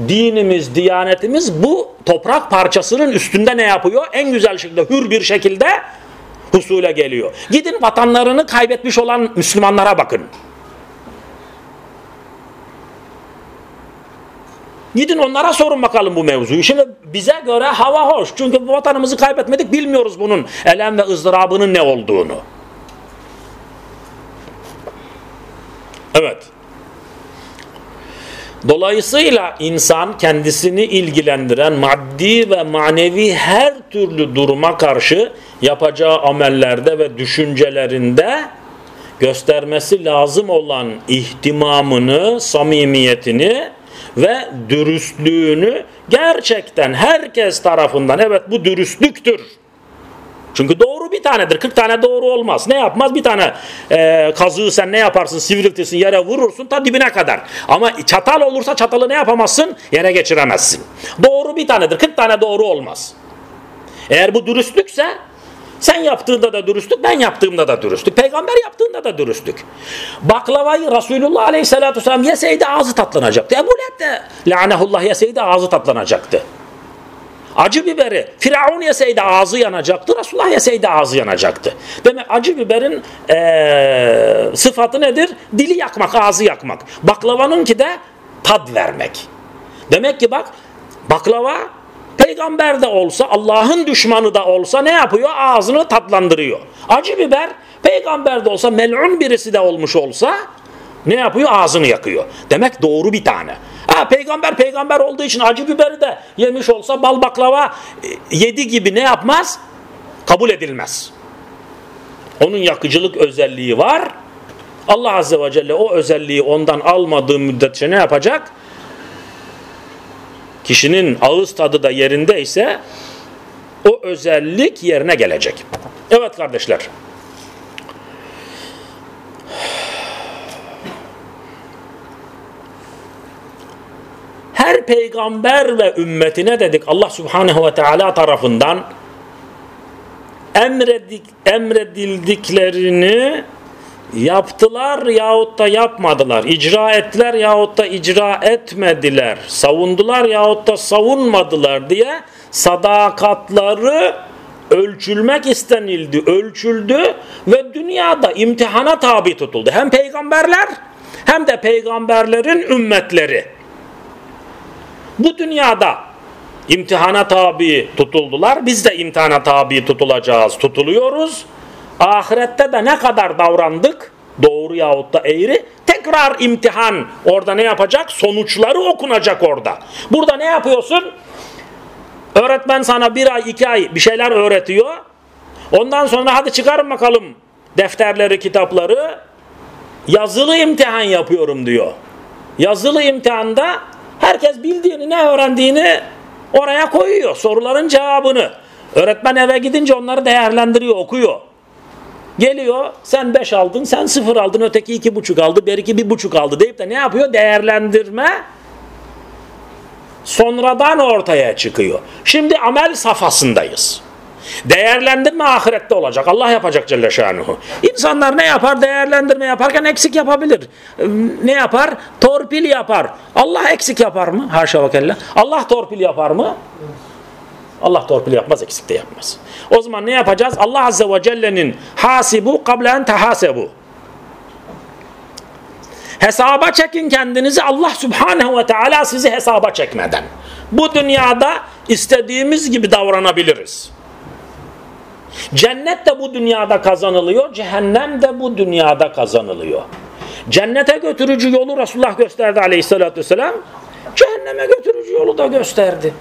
dinimiz, diyanetimiz bu toprak parçasının üstünde ne yapıyor? En güzel şekilde, hür bir şekilde husule geliyor. Gidin vatanlarını kaybetmiş olan Müslümanlara bakın. Gidin onlara sorun bakalım bu mevzuyu. Şimdi bize göre hava hoş. Çünkü vatanımızı kaybetmedik bilmiyoruz bunun elem ve ızdırabının ne olduğunu. Evet. Dolayısıyla insan kendisini ilgilendiren maddi ve manevi her türlü duruma karşı yapacağı amellerde ve düşüncelerinde göstermesi lazım olan ihtimamını, samimiyetini ve dürüstlüğünü gerçekten herkes tarafından evet bu dürüstlüktür. Çünkü doğru bir tanedir. 40 tane doğru olmaz. Ne yapmaz? Bir tane e, kazığı sen ne yaparsın? Sivriltirsin, yere vurursun ta dibine kadar. Ama çatal olursa çatalı ne yapamazsın? Yere geçiremezsin. Doğru bir tanedir. 40 tane doğru olmaz. Eğer bu dürüstlükse sen yaptığında da dürüstlük, ben yaptığımda da dürüstlük. Peygamber yaptığında da dürüstlük. Baklavayı Resulullah Aleyhisselatü Vesselam yeseydi ağzı tatlanacaktı. Ebu Leheb de lanehullah yeseydi ağzı tatlanacaktı. Acı biberi Firavun yeseydi ağzı yanacaktı. Resulullah yeseydi ağzı yanacaktı. Demek acı biberin ee, sıfatı nedir? Dili yakmak, ağzı yakmak. Baklavanınki de tad vermek. Demek ki bak baklava Peygamber de olsa, Allah'ın düşmanı da olsa ne yapıyor? Ağzını tatlandırıyor. Acı biber peygamber de olsa, mel'un birisi de olmuş olsa ne yapıyor? Ağzını yakıyor. Demek doğru bir tane. Peygamber peygamber olduğu için acı biberi de yemiş olsa bal baklava e, yedi gibi ne yapmaz? Kabul edilmez. Onun yakıcılık özelliği var. Allah Azze ve Celle o özelliği ondan almadığı müddetçe ne yapacak? kişinin ağız tadı da yerinde ise o özellik yerine gelecek. Evet kardeşler. Her peygamber ve ümmetine dedik Allah Subhanahu ve Teala tarafından emredik, emredildiklerini yaptılar yahut da yapmadılar, icra ettiler yahut da icra etmediler, savundular yahut da savunmadılar diye sadakatları ölçülmek istenildi, ölçüldü ve dünyada imtihana tabi tutuldu. Hem peygamberler hem de peygamberlerin ümmetleri. Bu dünyada imtihana tabi tutuldular. Biz de imtihana tabi tutulacağız, tutuluyoruz. ahirette de ne kadar davrandık doğru yahut da eğri tekrar imtihan. Orada ne yapacak? Sonuçları okunacak orada. Burada ne yapıyorsun? Öğretmen sana bir ay iki ay bir şeyler öğretiyor. Ondan sonra hadi çıkarın bakalım defterleri kitapları. Yazılı imtihan yapıyorum diyor. Yazılı imtihanda herkes bildiğini ne öğrendiğini oraya koyuyor soruların cevabını öğretmen eve gidince onları değerlendiriyor okuyor Geliyor sen 5 aldın sen 0 aldın öteki 2,5 aldı beriki 1,5 aldı deyip de ne yapıyor? Değerlendirme sonradan ortaya çıkıyor. Şimdi amel safhasındayız. Değerlendirme ahirette olacak. Allah yapacak Celle Şanuhu. İnsanlar ne yapar? Değerlendirme yaparken eksik yapabilir. Ne yapar? Torpil yapar. Allah eksik yapar mı? Haşa ve kella. Allah torpil yapar mı? Allah torpil yapmaz, eksik de yapmaz. O zaman ne yapacağız? Allah Azze ve Celle'nin hasibu kablen tehasebu. Hesaba çekin kendinizi Allah Subhanahu ve Teala sizi hesaba çekmeden. Bu dünyada istediğimiz gibi davranabiliriz. Cennet de bu dünyada kazanılıyor, cehennem de bu dünyada kazanılıyor. Cennete götürücü yolu Resulullah gösterdi aleyhissalatü vesselam. Cehenneme götürücü yolu da gösterdi.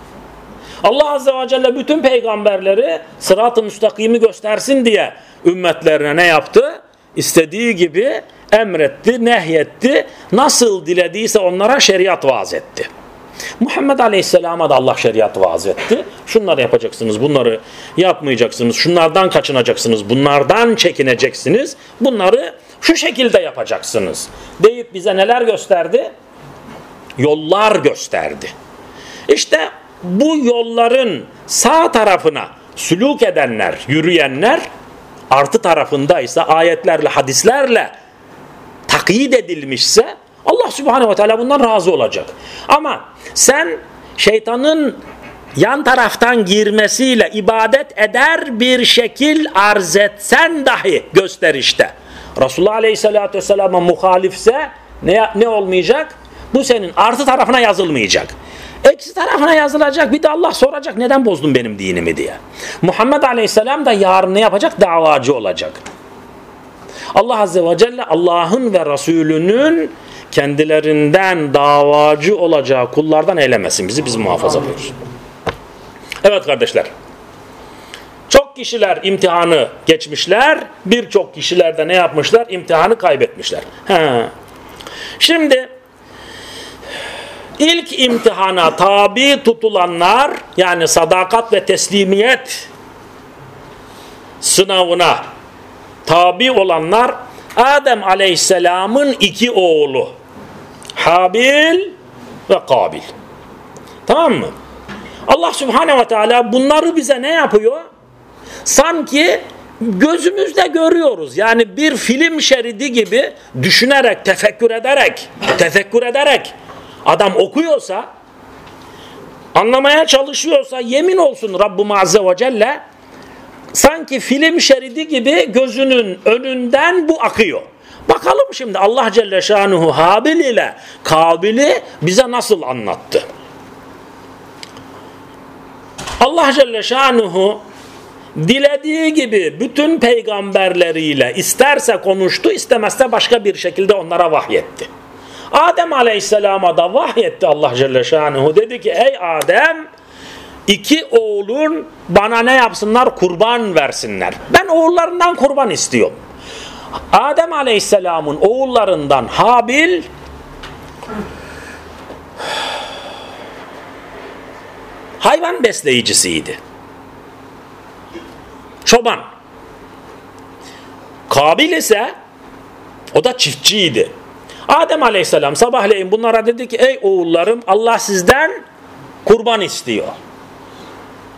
Allah Azze ve Celle bütün peygamberleri sırat-ı müstakimi göstersin diye ümmetlerine ne yaptı? İstediği gibi emretti, nehyetti. Nasıl dilediyse onlara şeriat vaaz etti. Muhammed Aleyhisselam'a da Allah şeriat vaaz etti. Şunları yapacaksınız, bunları yapmayacaksınız, şunlardan kaçınacaksınız, bunlardan çekineceksiniz, bunları şu şekilde yapacaksınız. Deyip bize neler gösterdi? Yollar gösterdi. İşte bu yolların sağ tarafına sülük edenler, yürüyenler artı tarafındaysa ayetlerle, hadislerle takyit edilmişse Allah Subhanahu ve Teala bundan razı olacak. Ama sen şeytanın yan taraftan girmesiyle ibadet eder bir şekil arz etsen dahi gösterişte. Resulullah Aleyhisselatü Vesselam'a muhalifse ne, ne olmayacak? Bu senin artı tarafına yazılmayacak. Eksi tarafına yazılacak. Bir de Allah soracak neden bozdun benim dinimi diye. Muhammed Aleyhisselam da yarın ne yapacak? Davacı olacak. Allah Azze ve Celle Allah'ın ve Resulünün kendilerinden davacı olacağı kullardan eylemesin. Bizi biz muhafaza buyursun. Evet kardeşler. Çok kişiler imtihanı geçmişler. Birçok kişiler de ne yapmışlar? İmtihanı kaybetmişler. He. Şimdi ilk imtihana tabi tutulanlar yani sadakat ve teslimiyet sınavına tabi olanlar Adem aleyhisselamın iki oğlu Habil ve Kabil. Tamam mı? Allah subhanehu ve teala bunları bize ne yapıyor? Sanki gözümüzde görüyoruz. Yani bir film şeridi gibi düşünerek, tefekkür ederek, tefekkür ederek adam okuyorsa, anlamaya çalışıyorsa yemin olsun Rabbim Azze ve Celle sanki film şeridi gibi gözünün önünden bu akıyor. Bakalım şimdi Allah Celle Şanuhu Habil ile Kabil'i bize nasıl anlattı? Allah Celle Şanuhu dilediği gibi bütün peygamberleriyle isterse konuştu, istemezse başka bir şekilde onlara vahyetti. Adem Aleyhisselam'a da vahyetti Allah Celle Şanuhu. Dedi ki ey Adem iki oğlun bana ne yapsınlar? Kurban versinler. Ben oğullarından kurban istiyorum. Adem Aleyhisselam'ın oğullarından Habil hayvan besleyicisiydi. Çoban. Kabil ise o da çiftçiydi. Adem Aleyhisselam sabahleyin bunlara dedi ki ey oğullarım Allah sizden kurban istiyor.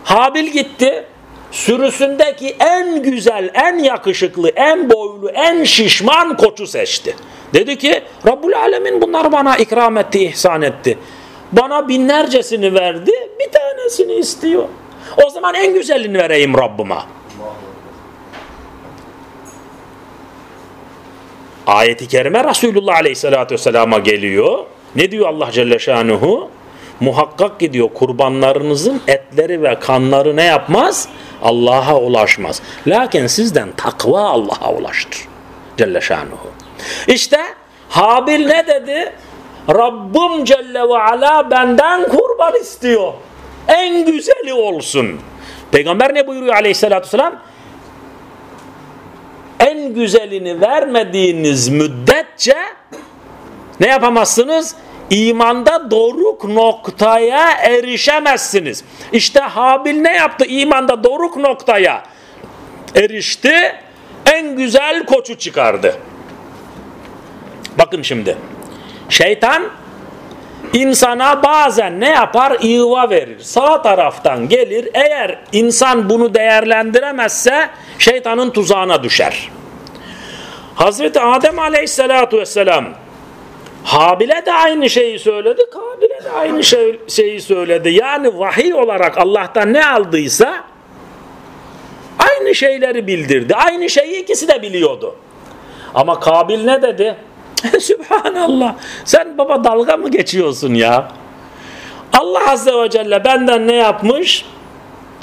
Habil gitti sürüsündeki en güzel, en yakışıklı, en boylu, en şişman koçu seçti. Dedi ki Rabbul Alemin bunları bana ikram etti, ihsan etti. Bana binlercesini verdi, bir tanesini istiyor. O zaman en güzelini vereyim Rabbime. Ayeti kerime Resulullah Aleyhisselatü Vesselam'a geliyor. Ne diyor Allah Celle Şanuhu? Muhakkak gidiyor kurbanlarınızın etleri ve kanları ne yapmaz? Allah'a ulaşmaz. Lakin sizden takva Allah'a ulaştır. Celle şanuhu. İşte Habil ne dedi? Rabbim Celle ve Ala benden kurban istiyor. En güzeli olsun. Peygamber ne buyuruyor aleyhissalatü vesselam? En güzelini vermediğiniz müddetçe ne yapamazsınız? İmanda doruk noktaya erişemezsiniz. İşte Habil ne yaptı? İmanda doruk noktaya erişti. En güzel koçu çıkardı. Bakın şimdi. Şeytan insana bazen ne yapar? İva verir. Sağ taraftan gelir. Eğer insan bunu değerlendiremezse şeytanın tuzağına düşer. Hazreti Adem aleyhissalatu vesselam Habil'e de aynı şeyi söyledi, Kabil'e de aynı şey, şeyi söyledi. Yani vahiy olarak Allah'tan ne aldıysa aynı şeyleri bildirdi. Aynı şeyi ikisi de biliyordu. Ama Kabil ne dedi? *laughs* Sübhanallah. Sen baba dalga mı geçiyorsun ya? Allah Azze ve Celle benden ne yapmış?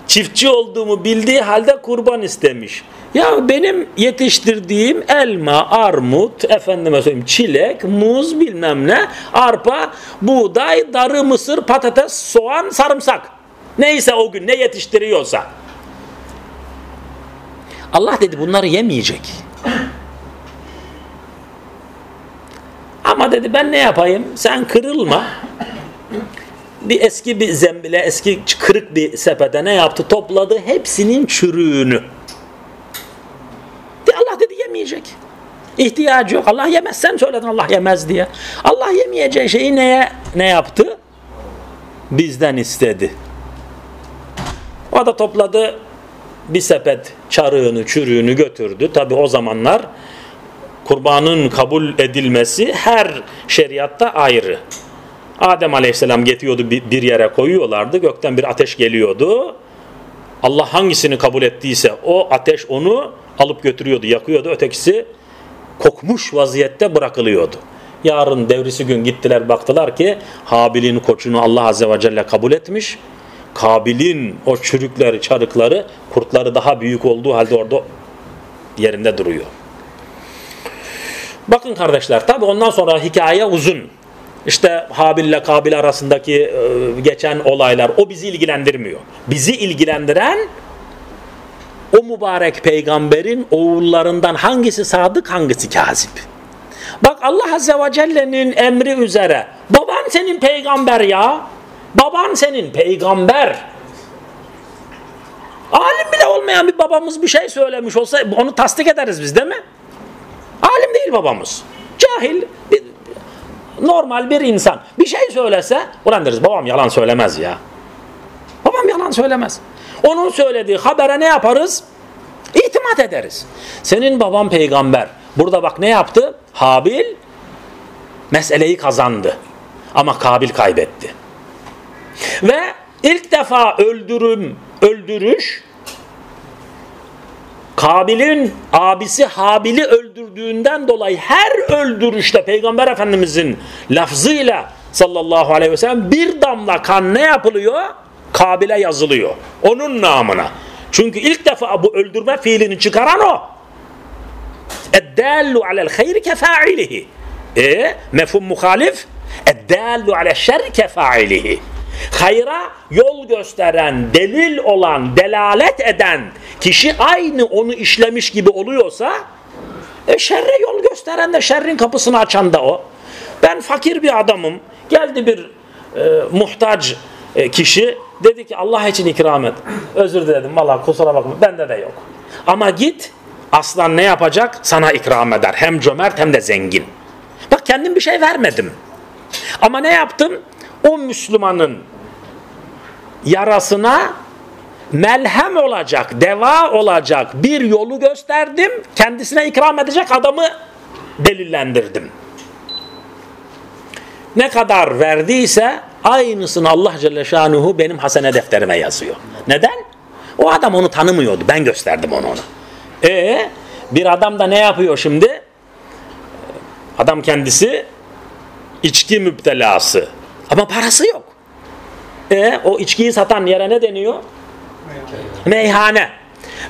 Çiftçi olduğumu bildiği halde kurban istemiş. Ya benim yetiştirdiğim elma, armut, efendime söyleyeyim çilek, muz bilmem ne, arpa, buğday, darı, mısır, patates, soğan, sarımsak. Neyse o gün ne yetiştiriyorsa. Allah dedi bunları yemeyecek. Ama dedi ben ne yapayım? Sen kırılma. Bir eski bir zembile, eski kırık bir sepete ne yaptı? Topladı hepsinin çürüğünü. Allah dedi yemeyecek. İhtiyacı yok. Allah yemez. Sen söyledin Allah yemez diye. Allah yemeyeceği şeyi neye ne yaptı? Bizden istedi. O da topladı bir sepet çarığını, çürüğünü götürdü. Tabi o zamanlar kurbanın kabul edilmesi her şeriatta ayrı. Adem aleyhisselam getiriyordu bir yere koyuyorlardı. Gökten bir ateş geliyordu. Allah hangisini kabul ettiyse o ateş onu alıp götürüyordu, yakıyordu. Ötekisi kokmuş vaziyette bırakılıyordu. Yarın devrisi gün gittiler baktılar ki Habil'in koçunu Allah Azze ve Celle kabul etmiş. Kabil'in o çürükleri, çarıkları, kurtları daha büyük olduğu halde orada yerinde duruyor. Bakın kardeşler tabi ondan sonra hikaye uzun. İşte Habil ile Kabil arasındaki e, geçen olaylar o bizi ilgilendirmiyor. Bizi ilgilendiren o mübarek peygamberin oğullarından hangisi sadık hangisi kazip. Bak Allah Azze ve Celle'nin emri üzere baban senin peygamber ya. Baban senin peygamber. Alim bile olmayan bir babamız bir şey söylemiş olsa onu tasdik ederiz biz değil mi? Alim değil babamız. Cahil, bir, normal bir insan. Bir şey söylese, ulan deriz babam yalan söylemez ya. Babam yalan söylemez. Onun söylediği habere ne yaparız? İtimat ederiz. Senin baban peygamber. Burada bak ne yaptı? Habil meseleyi kazandı. Ama Kabil kaybetti. Ve ilk defa öldürüm, öldürüş Kabil'in abisi Habil'i öldürdüğünden dolayı her öldürüşte Peygamber Efendimizin lafzıyla sallallahu aleyhi ve sellem bir damla kan ne yapılıyor? Kabil'e yazılıyor. Onun namına. Çünkü ilk defa bu öldürme fiilini çıkaran o. Eddallu alel hayri kefailihi. E mefhum muhalif. Eddallu alel şerri kefailihi. Hayra yol gösteren, delil olan, delalet eden kişi aynı onu işlemiş gibi oluyorsa e, şerre yol gösteren de şerrin kapısını açan da o. Ben fakir bir adamım. Geldi bir e, muhtaç e, kişi dedi ki Allah için ikram et. Özür diledim valla kusura bakma bende de yok. Ama git aslan ne yapacak? Sana ikram eder. Hem cömert hem de zengin. Bak kendim bir şey vermedim. Ama ne yaptım? O Müslümanın yarasına melhem olacak, deva olacak bir yolu gösterdim. Kendisine ikram edecek adamı delillendirdim. Ne kadar verdiyse aynısını Allah Celle Şanuhu benim hasene defterime yazıyor. Neden? O adam onu tanımıyordu. Ben gösterdim onu ona. E bir adam da ne yapıyor şimdi? Adam kendisi içki müptelası. Ama parası yok. E, o içkiyi satan yere ne deniyor? Meyhane.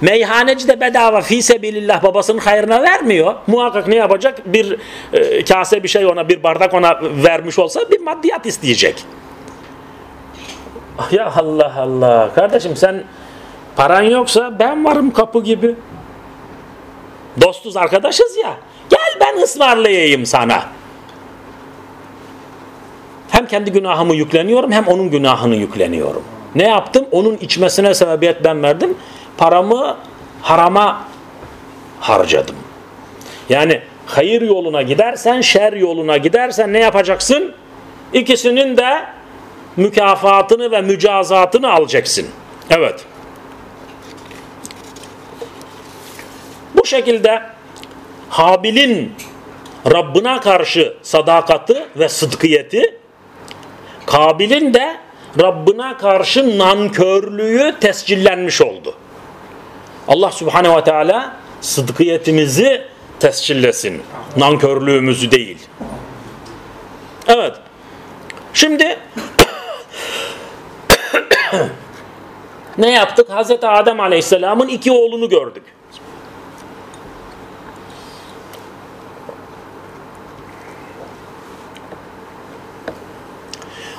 Meyhaneci de bedava fi sebilillah babasının hayrına vermiyor. Muhakkak ne yapacak? Bir e, kase bir şey ona, bir bardak ona vermiş olsa bir maddiyat isteyecek. Ya Allah Allah. Kardeşim sen paran yoksa ben varım kapı gibi. Dostuz arkadaşız ya. Gel ben ısmarlayayım sana. Hem kendi günahımı yükleniyorum hem onun günahını yükleniyorum. Ne yaptım? Onun içmesine sebebiyet ben verdim. Paramı harama harcadım. Yani hayır yoluna gidersen, şer yoluna gidersen ne yapacaksın? İkisinin de mükafatını ve mücazatını alacaksın. Evet. Bu şekilde Habil'in Rabbına karşı sadakati ve sıdkiyeti Kabil'in de Rabbına karşı nankörlüğü tescillenmiş oldu. Allah Subhanahu ve Teala sıdkiyetimizi tescillesin. Nankörlüğümüzü değil. Evet. Şimdi *coughs* ne yaptık? Hazreti Adem Aleyhisselam'ın iki oğlunu gördük.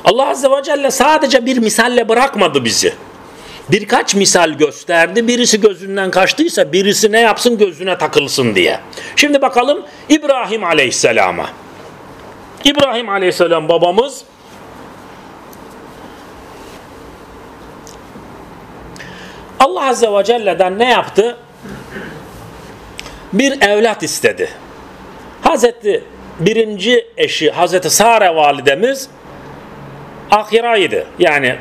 Allah Azze ve Celle sadece bir misalle bırakmadı bizi. Birkaç misal gösterdi. Birisi gözünden kaçtıysa birisi ne yapsın gözüne takılsın diye. Şimdi bakalım İbrahim Aleyhisselam'a. İbrahim Aleyhisselam babamız Allah Azze ve Celle'den ne yaptı? Bir evlat istedi. Hazreti birinci eşi Hazreti Sare validemiz ahiraydı. Yani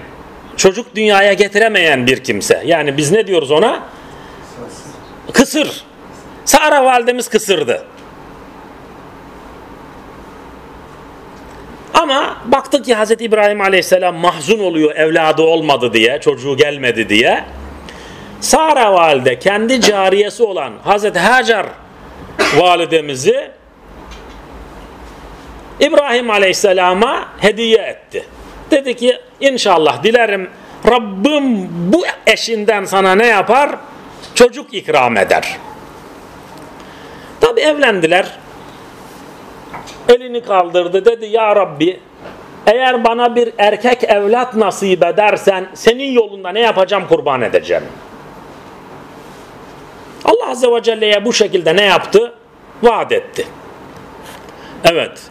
çocuk dünyaya getiremeyen bir kimse. Yani biz ne diyoruz ona? Kısır. Sara validemiz kısırdı. Ama baktık ki Hz. İbrahim aleyhisselam mahzun oluyor evladı olmadı diye, çocuğu gelmedi diye. Sara valide kendi cariyesi olan Hz. Hacer validemizi İbrahim aleyhisselama hediye etti. Dedi ki inşallah dilerim Rabbim bu eşinden sana ne yapar? Çocuk ikram eder. Tabi evlendiler. Elini kaldırdı dedi ya Rabbi eğer bana bir erkek evlat nasip edersen senin yolunda ne yapacağım kurban edeceğim. Allah Azze ve Celle'ye bu şekilde ne yaptı? Vaat etti. Evet.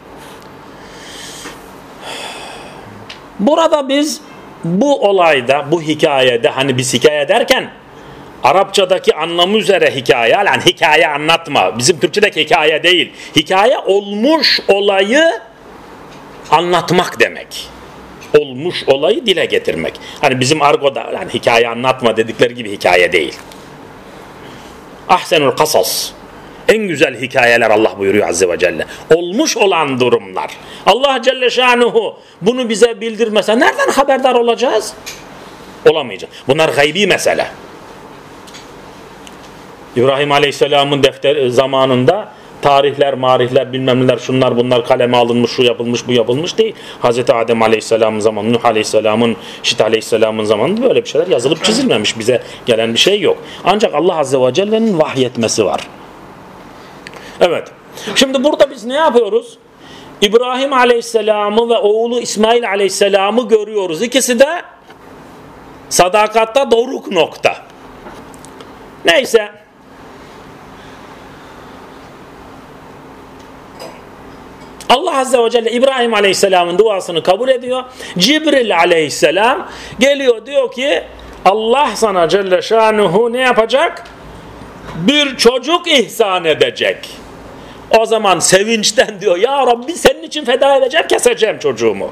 Burada biz bu olayda, bu hikayede hani biz hikaye derken Arapçadaki anlamı üzere hikaye, yani hikaye anlatma. Bizim Türkçedeki hikaye değil. Hikaye olmuş olayı anlatmak demek. Olmuş olayı dile getirmek. Hani bizim argoda yani hikaye anlatma dedikleri gibi hikaye değil. Ahsenul kasas. En güzel hikayeler Allah buyuruyor Azze ve Celle. Olmuş olan durumlar. Allah Celle Şanuhu bunu bize bildirmese nereden haberdar olacağız? Olamayacağız. Bunlar gaybi mesele. İbrahim Aleyhisselam'ın defter zamanında tarihler, marihler, bilmem neler, şunlar bunlar kaleme alınmış, şu yapılmış, bu yapılmış değil. Hazreti Adem Aleyhisselam'ın zamanı, Nuh Aleyhisselam'ın, Şit Aleyhisselam'ın zamanında böyle bir şeyler yazılıp çizilmemiş. Bize gelen bir şey yok. Ancak Allah Azze ve Celle'nin vahyetmesi var. Evet. Şimdi burada biz ne yapıyoruz? İbrahim Aleyhisselam'ı ve oğlu İsmail Aleyhisselam'ı görüyoruz. İkisi de sadakatta doruk nokta. Neyse. Allah Azze ve Celle İbrahim Aleyhisselam'ın duasını kabul ediyor. Cibril Aleyhisselam geliyor diyor ki Allah sana Celle Şanuhu ne yapacak? Bir çocuk ihsan edecek. O zaman sevinçten diyor ya Rabbi senin için feda edeceğim keseceğim çocuğumu.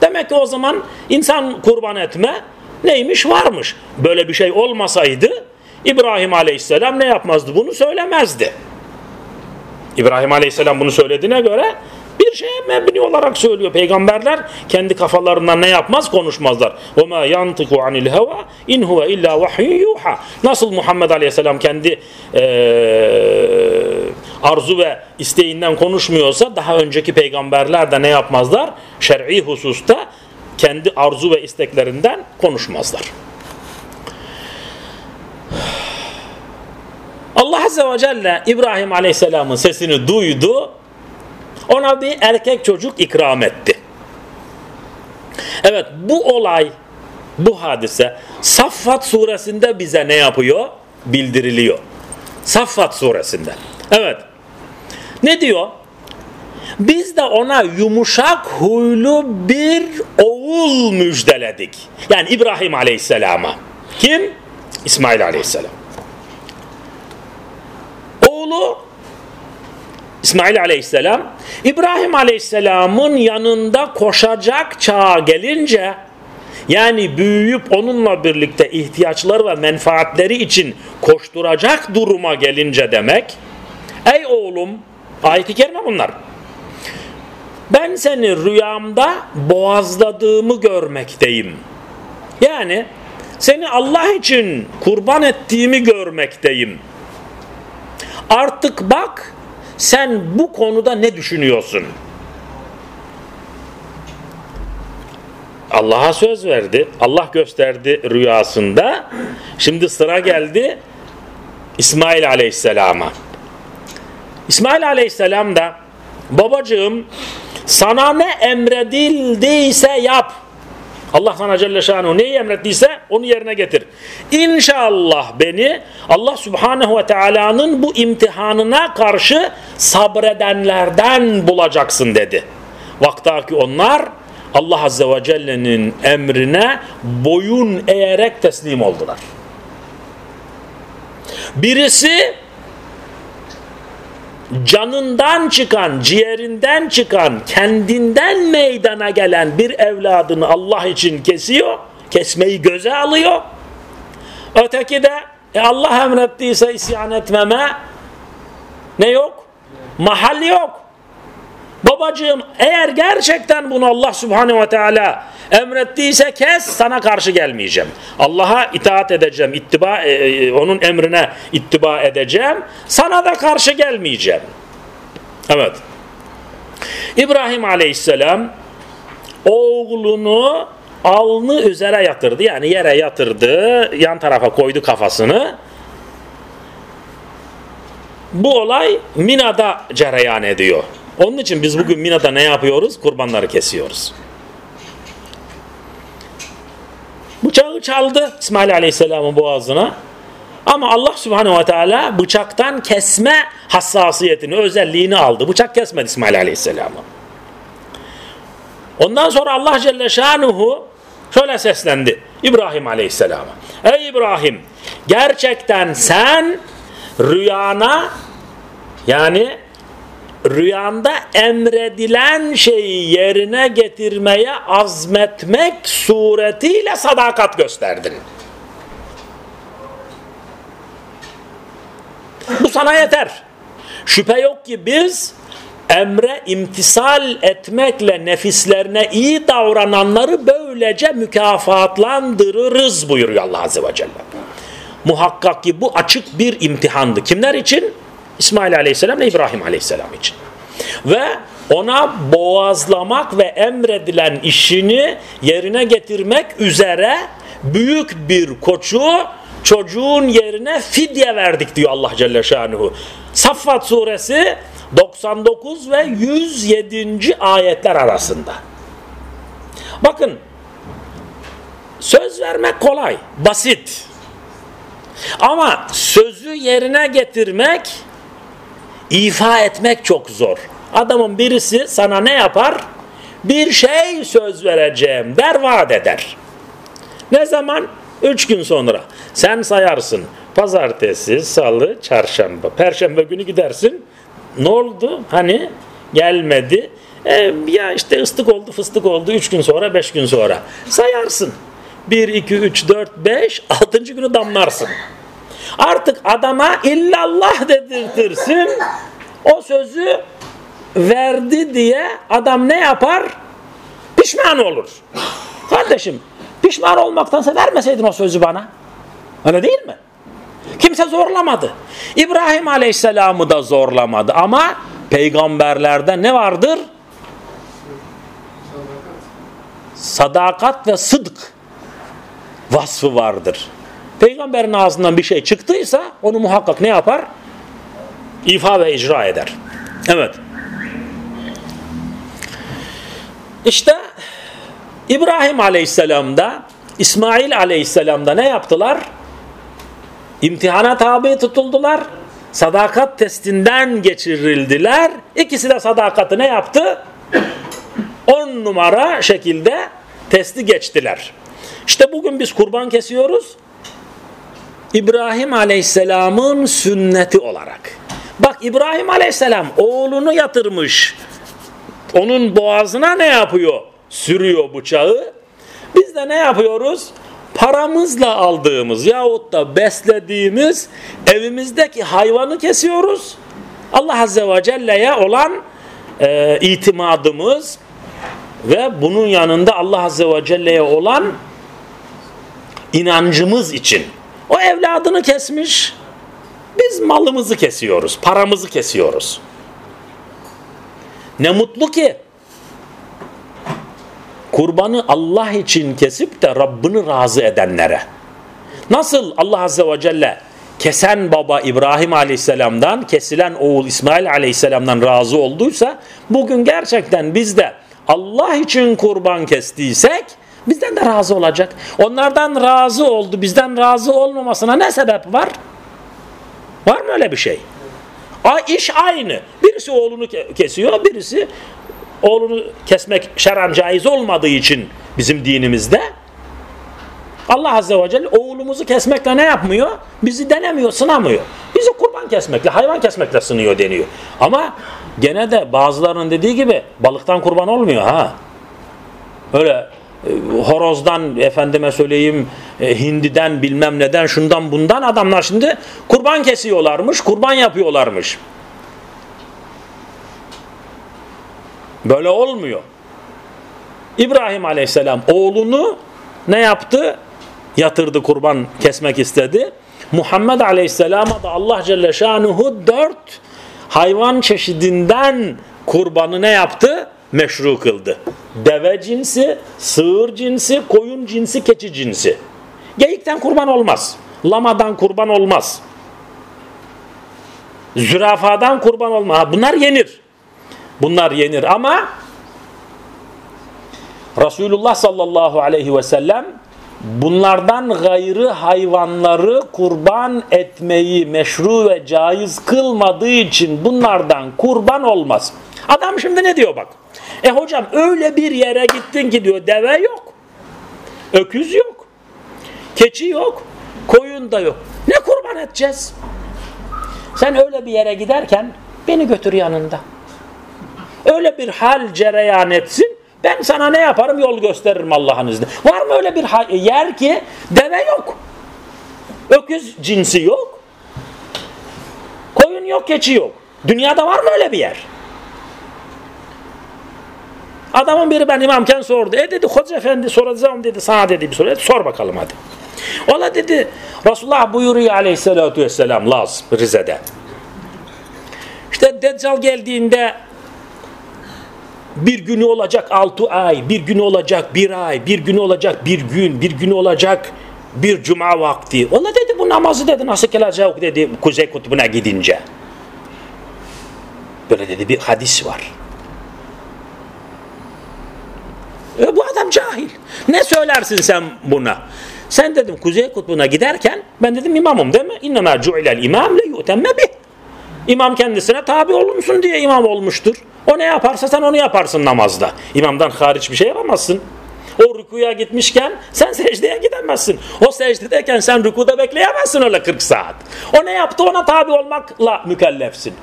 Demek ki o zaman insan kurban etme neymiş varmış. Böyle bir şey olmasaydı İbrahim Aleyhisselam ne yapmazdı bunu söylemezdi. İbrahim Aleyhisselam bunu söylediğine göre bir şeye mebni olarak söylüyor. Peygamberler kendi kafalarından ne yapmaz konuşmazlar. وَمَا يَنْتِقُ عَنِ الْهَوَى اِنْ هُوَ اِلَّا وَحْيٌ يُوحَى Nasıl Muhammed Aleyhisselam kendi ee, arzu ve isteğinden konuşmuyorsa daha önceki peygamberler de ne yapmazlar? Şer'i hususta kendi arzu ve isteklerinden konuşmazlar. Allah Azze ve Celle İbrahim Aleyhisselam'ın sesini duydu. ona bir erkek çocuk ikram etti. Evet bu olay, bu hadise Saffat suresinde bize ne yapıyor? Bildiriliyor. Saffat suresinde. Evet. Ne diyor? Biz de ona yumuşak huylu bir oğul müjdeledik. Yani İbrahim Aleyhisselam'a. Kim? İsmail Aleyhisselam. Oğlu İsmail Aleyhisselam İbrahim Aleyhisselam'ın yanında koşacak çağa gelince yani büyüyüp onunla birlikte ihtiyaçları ve menfaatleri için koşturacak duruma gelince demek ey oğlum ayet-i kerime bunlar. Ben seni rüyamda boğazladığımı görmekteyim. Yani seni Allah için kurban ettiğimi görmekteyim. Artık bak sen bu konuda ne düşünüyorsun? Allah'a söz verdi. Allah gösterdi rüyasında. Şimdi sıra geldi İsmail Aleyhisselam'a. İsmail Aleyhisselam da babacığım sana ne emredildiyse yap. Allah sana Celle Şanuhu neyi emrettiyse onu yerine getir. İnşallah beni Allah Subhanahu ve Teala'nın bu imtihanına karşı sabredenlerden bulacaksın dedi. Vaktaki onlar Allah Azze ve Celle'nin emrine boyun eğerek teslim oldular. Birisi canından çıkan, ciğerinden çıkan, kendinden meydana gelen bir evladını Allah için kesiyor, kesmeyi göze alıyor. Öteki de e Allah emrettiyse isyan etmeme ne yok? Mahal yok. Babacığım eğer gerçekten bunu Allah Subhanahu ve Teala emrettiyse kes sana karşı gelmeyeceğim. Allah'a itaat edeceğim, ittiba, e, e, onun emrine ittiba edeceğim. Sana da karşı gelmeyeceğim. Evet. İbrahim Aleyhisselam oğlunu alnı üzere yatırdı. Yani yere yatırdı, yan tarafa koydu kafasını. Bu olay Mina'da cereyan ediyor. Onun için biz bugün Mina'da ne yapıyoruz? Kurbanları kesiyoruz. Bıçağı çaldı İsmail Aleyhisselam'ın boğazına. Ama Allah Subhanahu ve Teala bıçaktan kesme hassasiyetini, özelliğini aldı. Bıçak kesmedi İsmail Aleyhisselam'ı. Ondan sonra Allah Celle Şanuhu şöyle seslendi İbrahim Aleyhisselam'a. Ey İbrahim gerçekten sen rüyana yani rüyanda emredilen şeyi yerine getirmeye azmetmek suretiyle sadakat gösterdin. Bu sana yeter. Şüphe yok ki biz emre imtisal etmekle nefislerine iyi davrananları böylece mükafatlandırırız buyuruyor Allah Azze ve Celle. Muhakkak ki bu açık bir imtihandı. Kimler için? İsmail Aleyhisselam ve İbrahim Aleyhisselam için. Ve ona boğazlamak ve emredilen işini yerine getirmek üzere büyük bir koçu çocuğun yerine fidye verdik diyor Allah Celle Şanuhu. Saffat suresi 99 ve 107. ayetler arasında. Bakın söz vermek kolay, basit. Ama sözü yerine getirmek ifa etmek çok zor. Adamın birisi sana ne yapar? Bir şey söz vereceğim der vaat eder. Ne zaman? Üç gün sonra. Sen sayarsın. Pazartesi, salı, çarşamba. Perşembe günü gidersin. Ne oldu? Hani gelmedi. E, ya işte ıstık oldu, fıstık oldu. Üç gün sonra, beş gün sonra. Sayarsın. Bir, iki, üç, dört, beş. Altıncı günü damlarsın. Artık adama illallah dedirtirsin. O sözü verdi diye adam ne yapar? Pişman olur. Kardeşim pişman olmaktansa vermeseydin o sözü bana. Öyle değil mi? Kimse zorlamadı. İbrahim Aleyhisselam'ı da zorlamadı ama peygamberlerde ne vardır? sadakat ve sıdk vasfı vardır. Peygamberin ağzından bir şey çıktıysa onu muhakkak ne yapar? İfa ve icra eder. Evet. İşte İbrahim Aleyhisselam'da İsmail Aleyhisselam'da ne yaptılar? İmtihana tabi tutuldular. Sadakat testinden geçirildiler. İkisi de sadakati ne yaptı? On numara şekilde testi geçtiler. İşte bugün biz kurban kesiyoruz. İbrahim Aleyhisselam'ın sünneti olarak. Bak İbrahim Aleyhisselam oğlunu yatırmış. Onun boğazına ne yapıyor? Sürüyor bıçağı. Biz de ne yapıyoruz? Paramızla aldığımız yahut da beslediğimiz evimizdeki hayvanı kesiyoruz. Allah Azze ve Celle'ye olan e, itimadımız ve bunun yanında Allah Azze ve Celle'ye olan inancımız için. O evladını kesmiş, biz malımızı kesiyoruz, paramızı kesiyoruz. Ne mutlu ki kurbanı Allah için kesip de Rabbini razı edenlere. Nasıl Allah Azze ve Celle kesen baba İbrahim Aleyhisselam'dan, kesilen oğul İsmail Aleyhisselam'dan razı olduysa, bugün gerçekten biz de Allah için kurban kestiysek, bizden de razı olacak. Onlardan razı oldu, bizden razı olmamasına ne sebep var? Var mı öyle bir şey? İş aynı. Birisi oğlunu kesiyor, birisi oğlunu kesmek şeran caiz olmadığı için bizim dinimizde Allah Azze ve Celle oğlumuzu kesmekle ne yapmıyor? Bizi denemiyor, sınamıyor. Bizi kurban kesmekle, hayvan kesmekle sınıyor deniyor. Ama gene de bazılarının dediği gibi balıktan kurban olmuyor ha. Öyle horozdan efendime söyleyeyim e, hindiden bilmem neden şundan bundan adamlar şimdi kurban kesiyorlarmış, kurban yapıyorlarmış. Böyle olmuyor. İbrahim Aleyhisselam oğlunu ne yaptı? Yatırdı kurban kesmek istedi. Muhammed Aleyhisselam'a da Allah Celle Şanuhu dört hayvan çeşidinden kurbanı ne yaptı? Meşru kıldı. Deve cinsi, sığır cinsi, koyun cinsi, keçi cinsi. Geyikten kurban olmaz. Lamadan kurban olmaz. Zürafadan kurban olmaz. Bunlar yenir. Bunlar yenir ama Resulullah sallallahu aleyhi ve sellem bunlardan gayrı hayvanları kurban etmeyi meşru ve caiz kılmadığı için bunlardan kurban olmaz. Adam şimdi ne diyor bak. E hocam öyle bir yere gittin ki diyor deve yok. Öküz yok. Keçi yok. Koyun da yok. Ne kurban edeceğiz? Sen öyle bir yere giderken beni götür yanında öyle bir hal cereyan etsin ben sana ne yaparım yol gösteririm Allah'ın izniyle. Var mı öyle bir yer ki deve yok. Öküz cinsi yok. Koyun yok, keçi yok. Dünyada var mı öyle bir yer? Adamın biri ben imamken sordu. E dedi Hoca Efendi soracağım dedi sana dedi bir soru. Sor bakalım hadi. Ola dedi Resulullah buyuruyor aleyhissalatü vesselam Laz Rize'de. İşte Deccal geldiğinde bir günü olacak altı ay, bir günü olacak bir ay, bir günü olacak bir gün, bir günü olacak bir cuma vakti. Ona dedi bu namazı dedi nasıl kılacak dedi Kuzey Kutbu'na gidince. Böyle dedi bir hadis var. E, bu cahil. Ne söylersin sen buna? Sen dedim Kuzey Kutbu'na giderken ben dedim imamım değil mi? İnnemâ cu'ilel imam le yu'temme bih. İmam kendisine tabi olunsun diye imam olmuştur. O ne yaparsa sen onu yaparsın namazda. İmamdan hariç bir şey yapamazsın. O rükuya gitmişken sen secdeye gidemezsin. O secdedeyken sen rükuda bekleyemezsin öyle 40 saat. O ne yaptı ona tabi olmakla mükellefsin.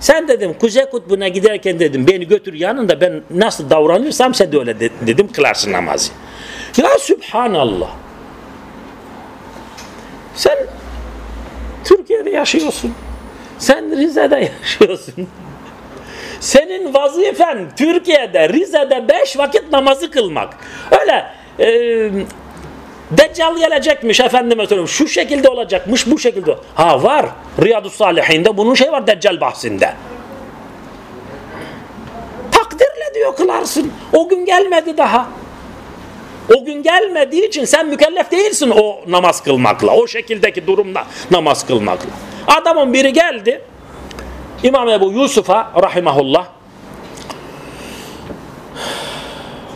Sen dedim Kuzey Kutbu'na giderken dedim beni götür yanında ben nasıl davranırsam sen de öyle dedim kılarsın namazı. Ya Sübhanallah. Sen Türkiye'de yaşıyorsun. Sen Rize'de *laughs* yaşıyorsun. Senin vazifen Türkiye'de, Rize'de beş vakit namazı kılmak. Öyle e, Deccal gelecekmiş efendime söyleyeyim. Şu şekilde olacakmış, bu şekilde. Ha var. Riyadu Salihin'de bunun şey var Deccal bahsinde. Takdirle diyor kılarsın. O gün gelmedi daha. O gün gelmediği için sen mükellef değilsin o namaz kılmakla. O şekildeki durumda namaz kılmakla. Adamın biri geldi. İmam Ebu Yusuf'a rahimahullah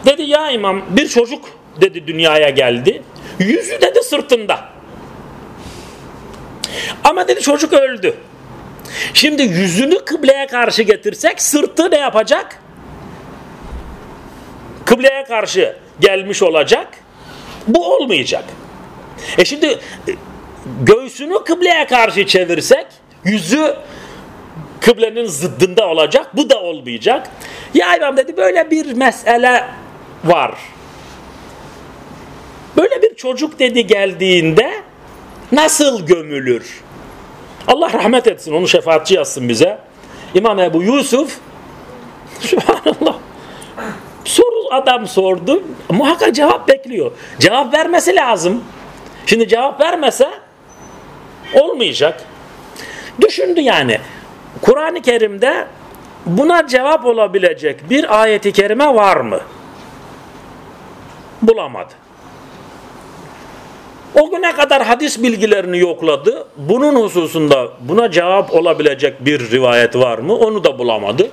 dedi ya imam bir çocuk dedi dünyaya geldi. Yüzü dedi sırtında. Ama dedi çocuk öldü. Şimdi yüzünü kıbleye karşı getirsek sırtı ne yapacak? Kıbleye karşı gelmiş olacak. Bu olmayacak. E şimdi e, göğsünü kıbleye karşı çevirsek yüzü kıblenin zıddında olacak. Bu da olmayacak. Ya İmam dedi böyle bir mesele var. Böyle bir çocuk dedi geldiğinde nasıl gömülür? Allah rahmet etsin onu şefaatçi yazsın bize. İmam Ebu Yusuf *laughs* Subhanallah soru adam sordu muhakkak cevap bekliyor. Cevap vermesi lazım. Şimdi cevap vermese olmayacak. Düşündü yani. Kur'an-ı Kerim'de buna cevap olabilecek bir ayeti kerime var mı? Bulamadı. O güne kadar hadis bilgilerini yokladı. Bunun hususunda buna cevap olabilecek bir rivayet var mı? Onu da bulamadı.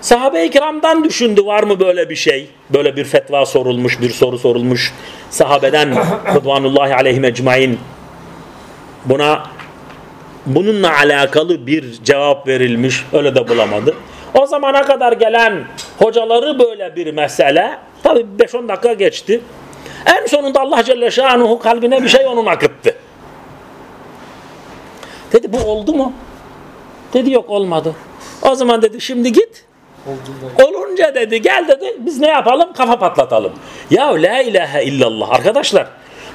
Sahabe-i kiramdan düşündü var mı böyle bir şey? Böyle bir fetva sorulmuş, bir soru sorulmuş. Sahabeden *coughs* Rıdvanullahi aleyhim ecmain buna bununla alakalı bir cevap verilmiş. Öyle de bulamadı. O zamana kadar gelen hocaları böyle bir mesele tabi 5-10 dakika geçti. En sonunda Allah Celle Şanuhu kalbine bir şey onun akıttı. Dedi bu oldu mu? Dedi yok olmadı. O zaman dedi şimdi git. Olunca dedi gel dedi biz ne yapalım kafa patlatalım. Ya la ilahe illallah arkadaşlar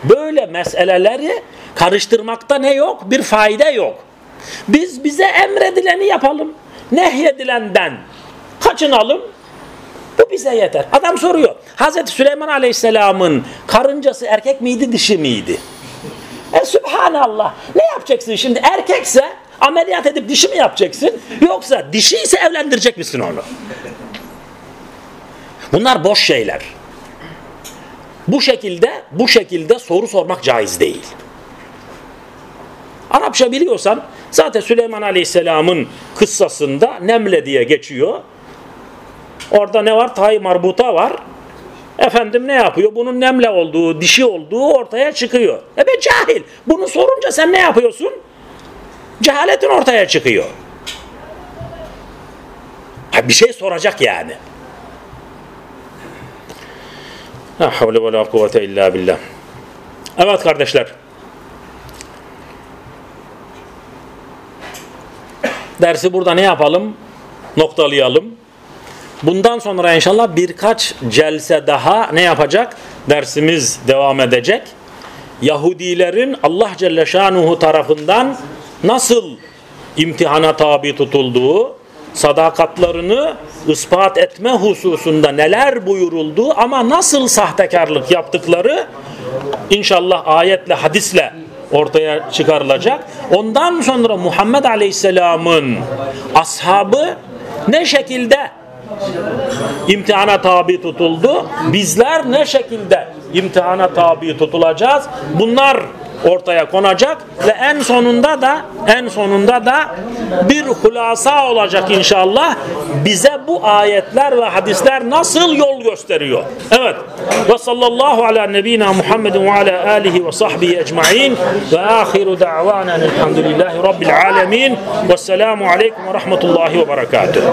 böyle meseleleri karıştırmakta ne yok bir fayda yok. Biz bize emredileni yapalım. Nehyedilenden kaçınalım. Bu bize yeter. Adam soruyor. Hazreti Süleyman Aleyhisselam'ın karıncası erkek miydi dişi miydi? E Sübhanallah. Ne yapacaksın şimdi? Erkekse ameliyat edip dişi mi yapacaksın? Yoksa dişi ise evlendirecek misin onu? Bunlar boş şeyler. Bu şekilde bu şekilde soru sormak caiz değil. Arapça biliyorsan zaten Süleyman Aleyhisselam'ın kıssasında Nemle diye geçiyor. Orada ne var? Tay marbuta var. Efendim ne yapıyor? Bunun nemle olduğu, dişi olduğu ortaya çıkıyor. E be cahil. Bunu sorunca sen ne yapıyorsun? Cehaletin ortaya çıkıyor. Ha, bir şey soracak yani. La havle ve la kuvvete illa billah. Evet kardeşler. Dersi burada ne yapalım? Noktalayalım. Bundan sonra inşallah birkaç celse daha ne yapacak? Dersimiz devam edecek. Yahudilerin Allah Celle Şanuhu tarafından nasıl imtihana tabi tutulduğu, sadakatlarını ispat etme hususunda neler buyurulduğu ama nasıl sahtekarlık yaptıkları inşallah ayetle hadisle ortaya çıkarılacak. Ondan sonra Muhammed Aleyhisselam'ın ashabı ne şekilde imtihana tabi tutuldu. Bizler ne şekilde imtihana tabi tutulacağız? Bunlar ortaya konacak ve en sonunda da en sonunda da bir hulasa olacak inşallah. Bize bu ayetler ve hadisler nasıl yol gösteriyor? Evet. Ve sallallahu ala nebina Muhammedin ve ala alihi ve sahbihi ecmaîn ve ahiru da'vanen elhamdülillahi rabbil alamin. Vesselamu aleyküm ve rahmetullahi ve berekatuhu.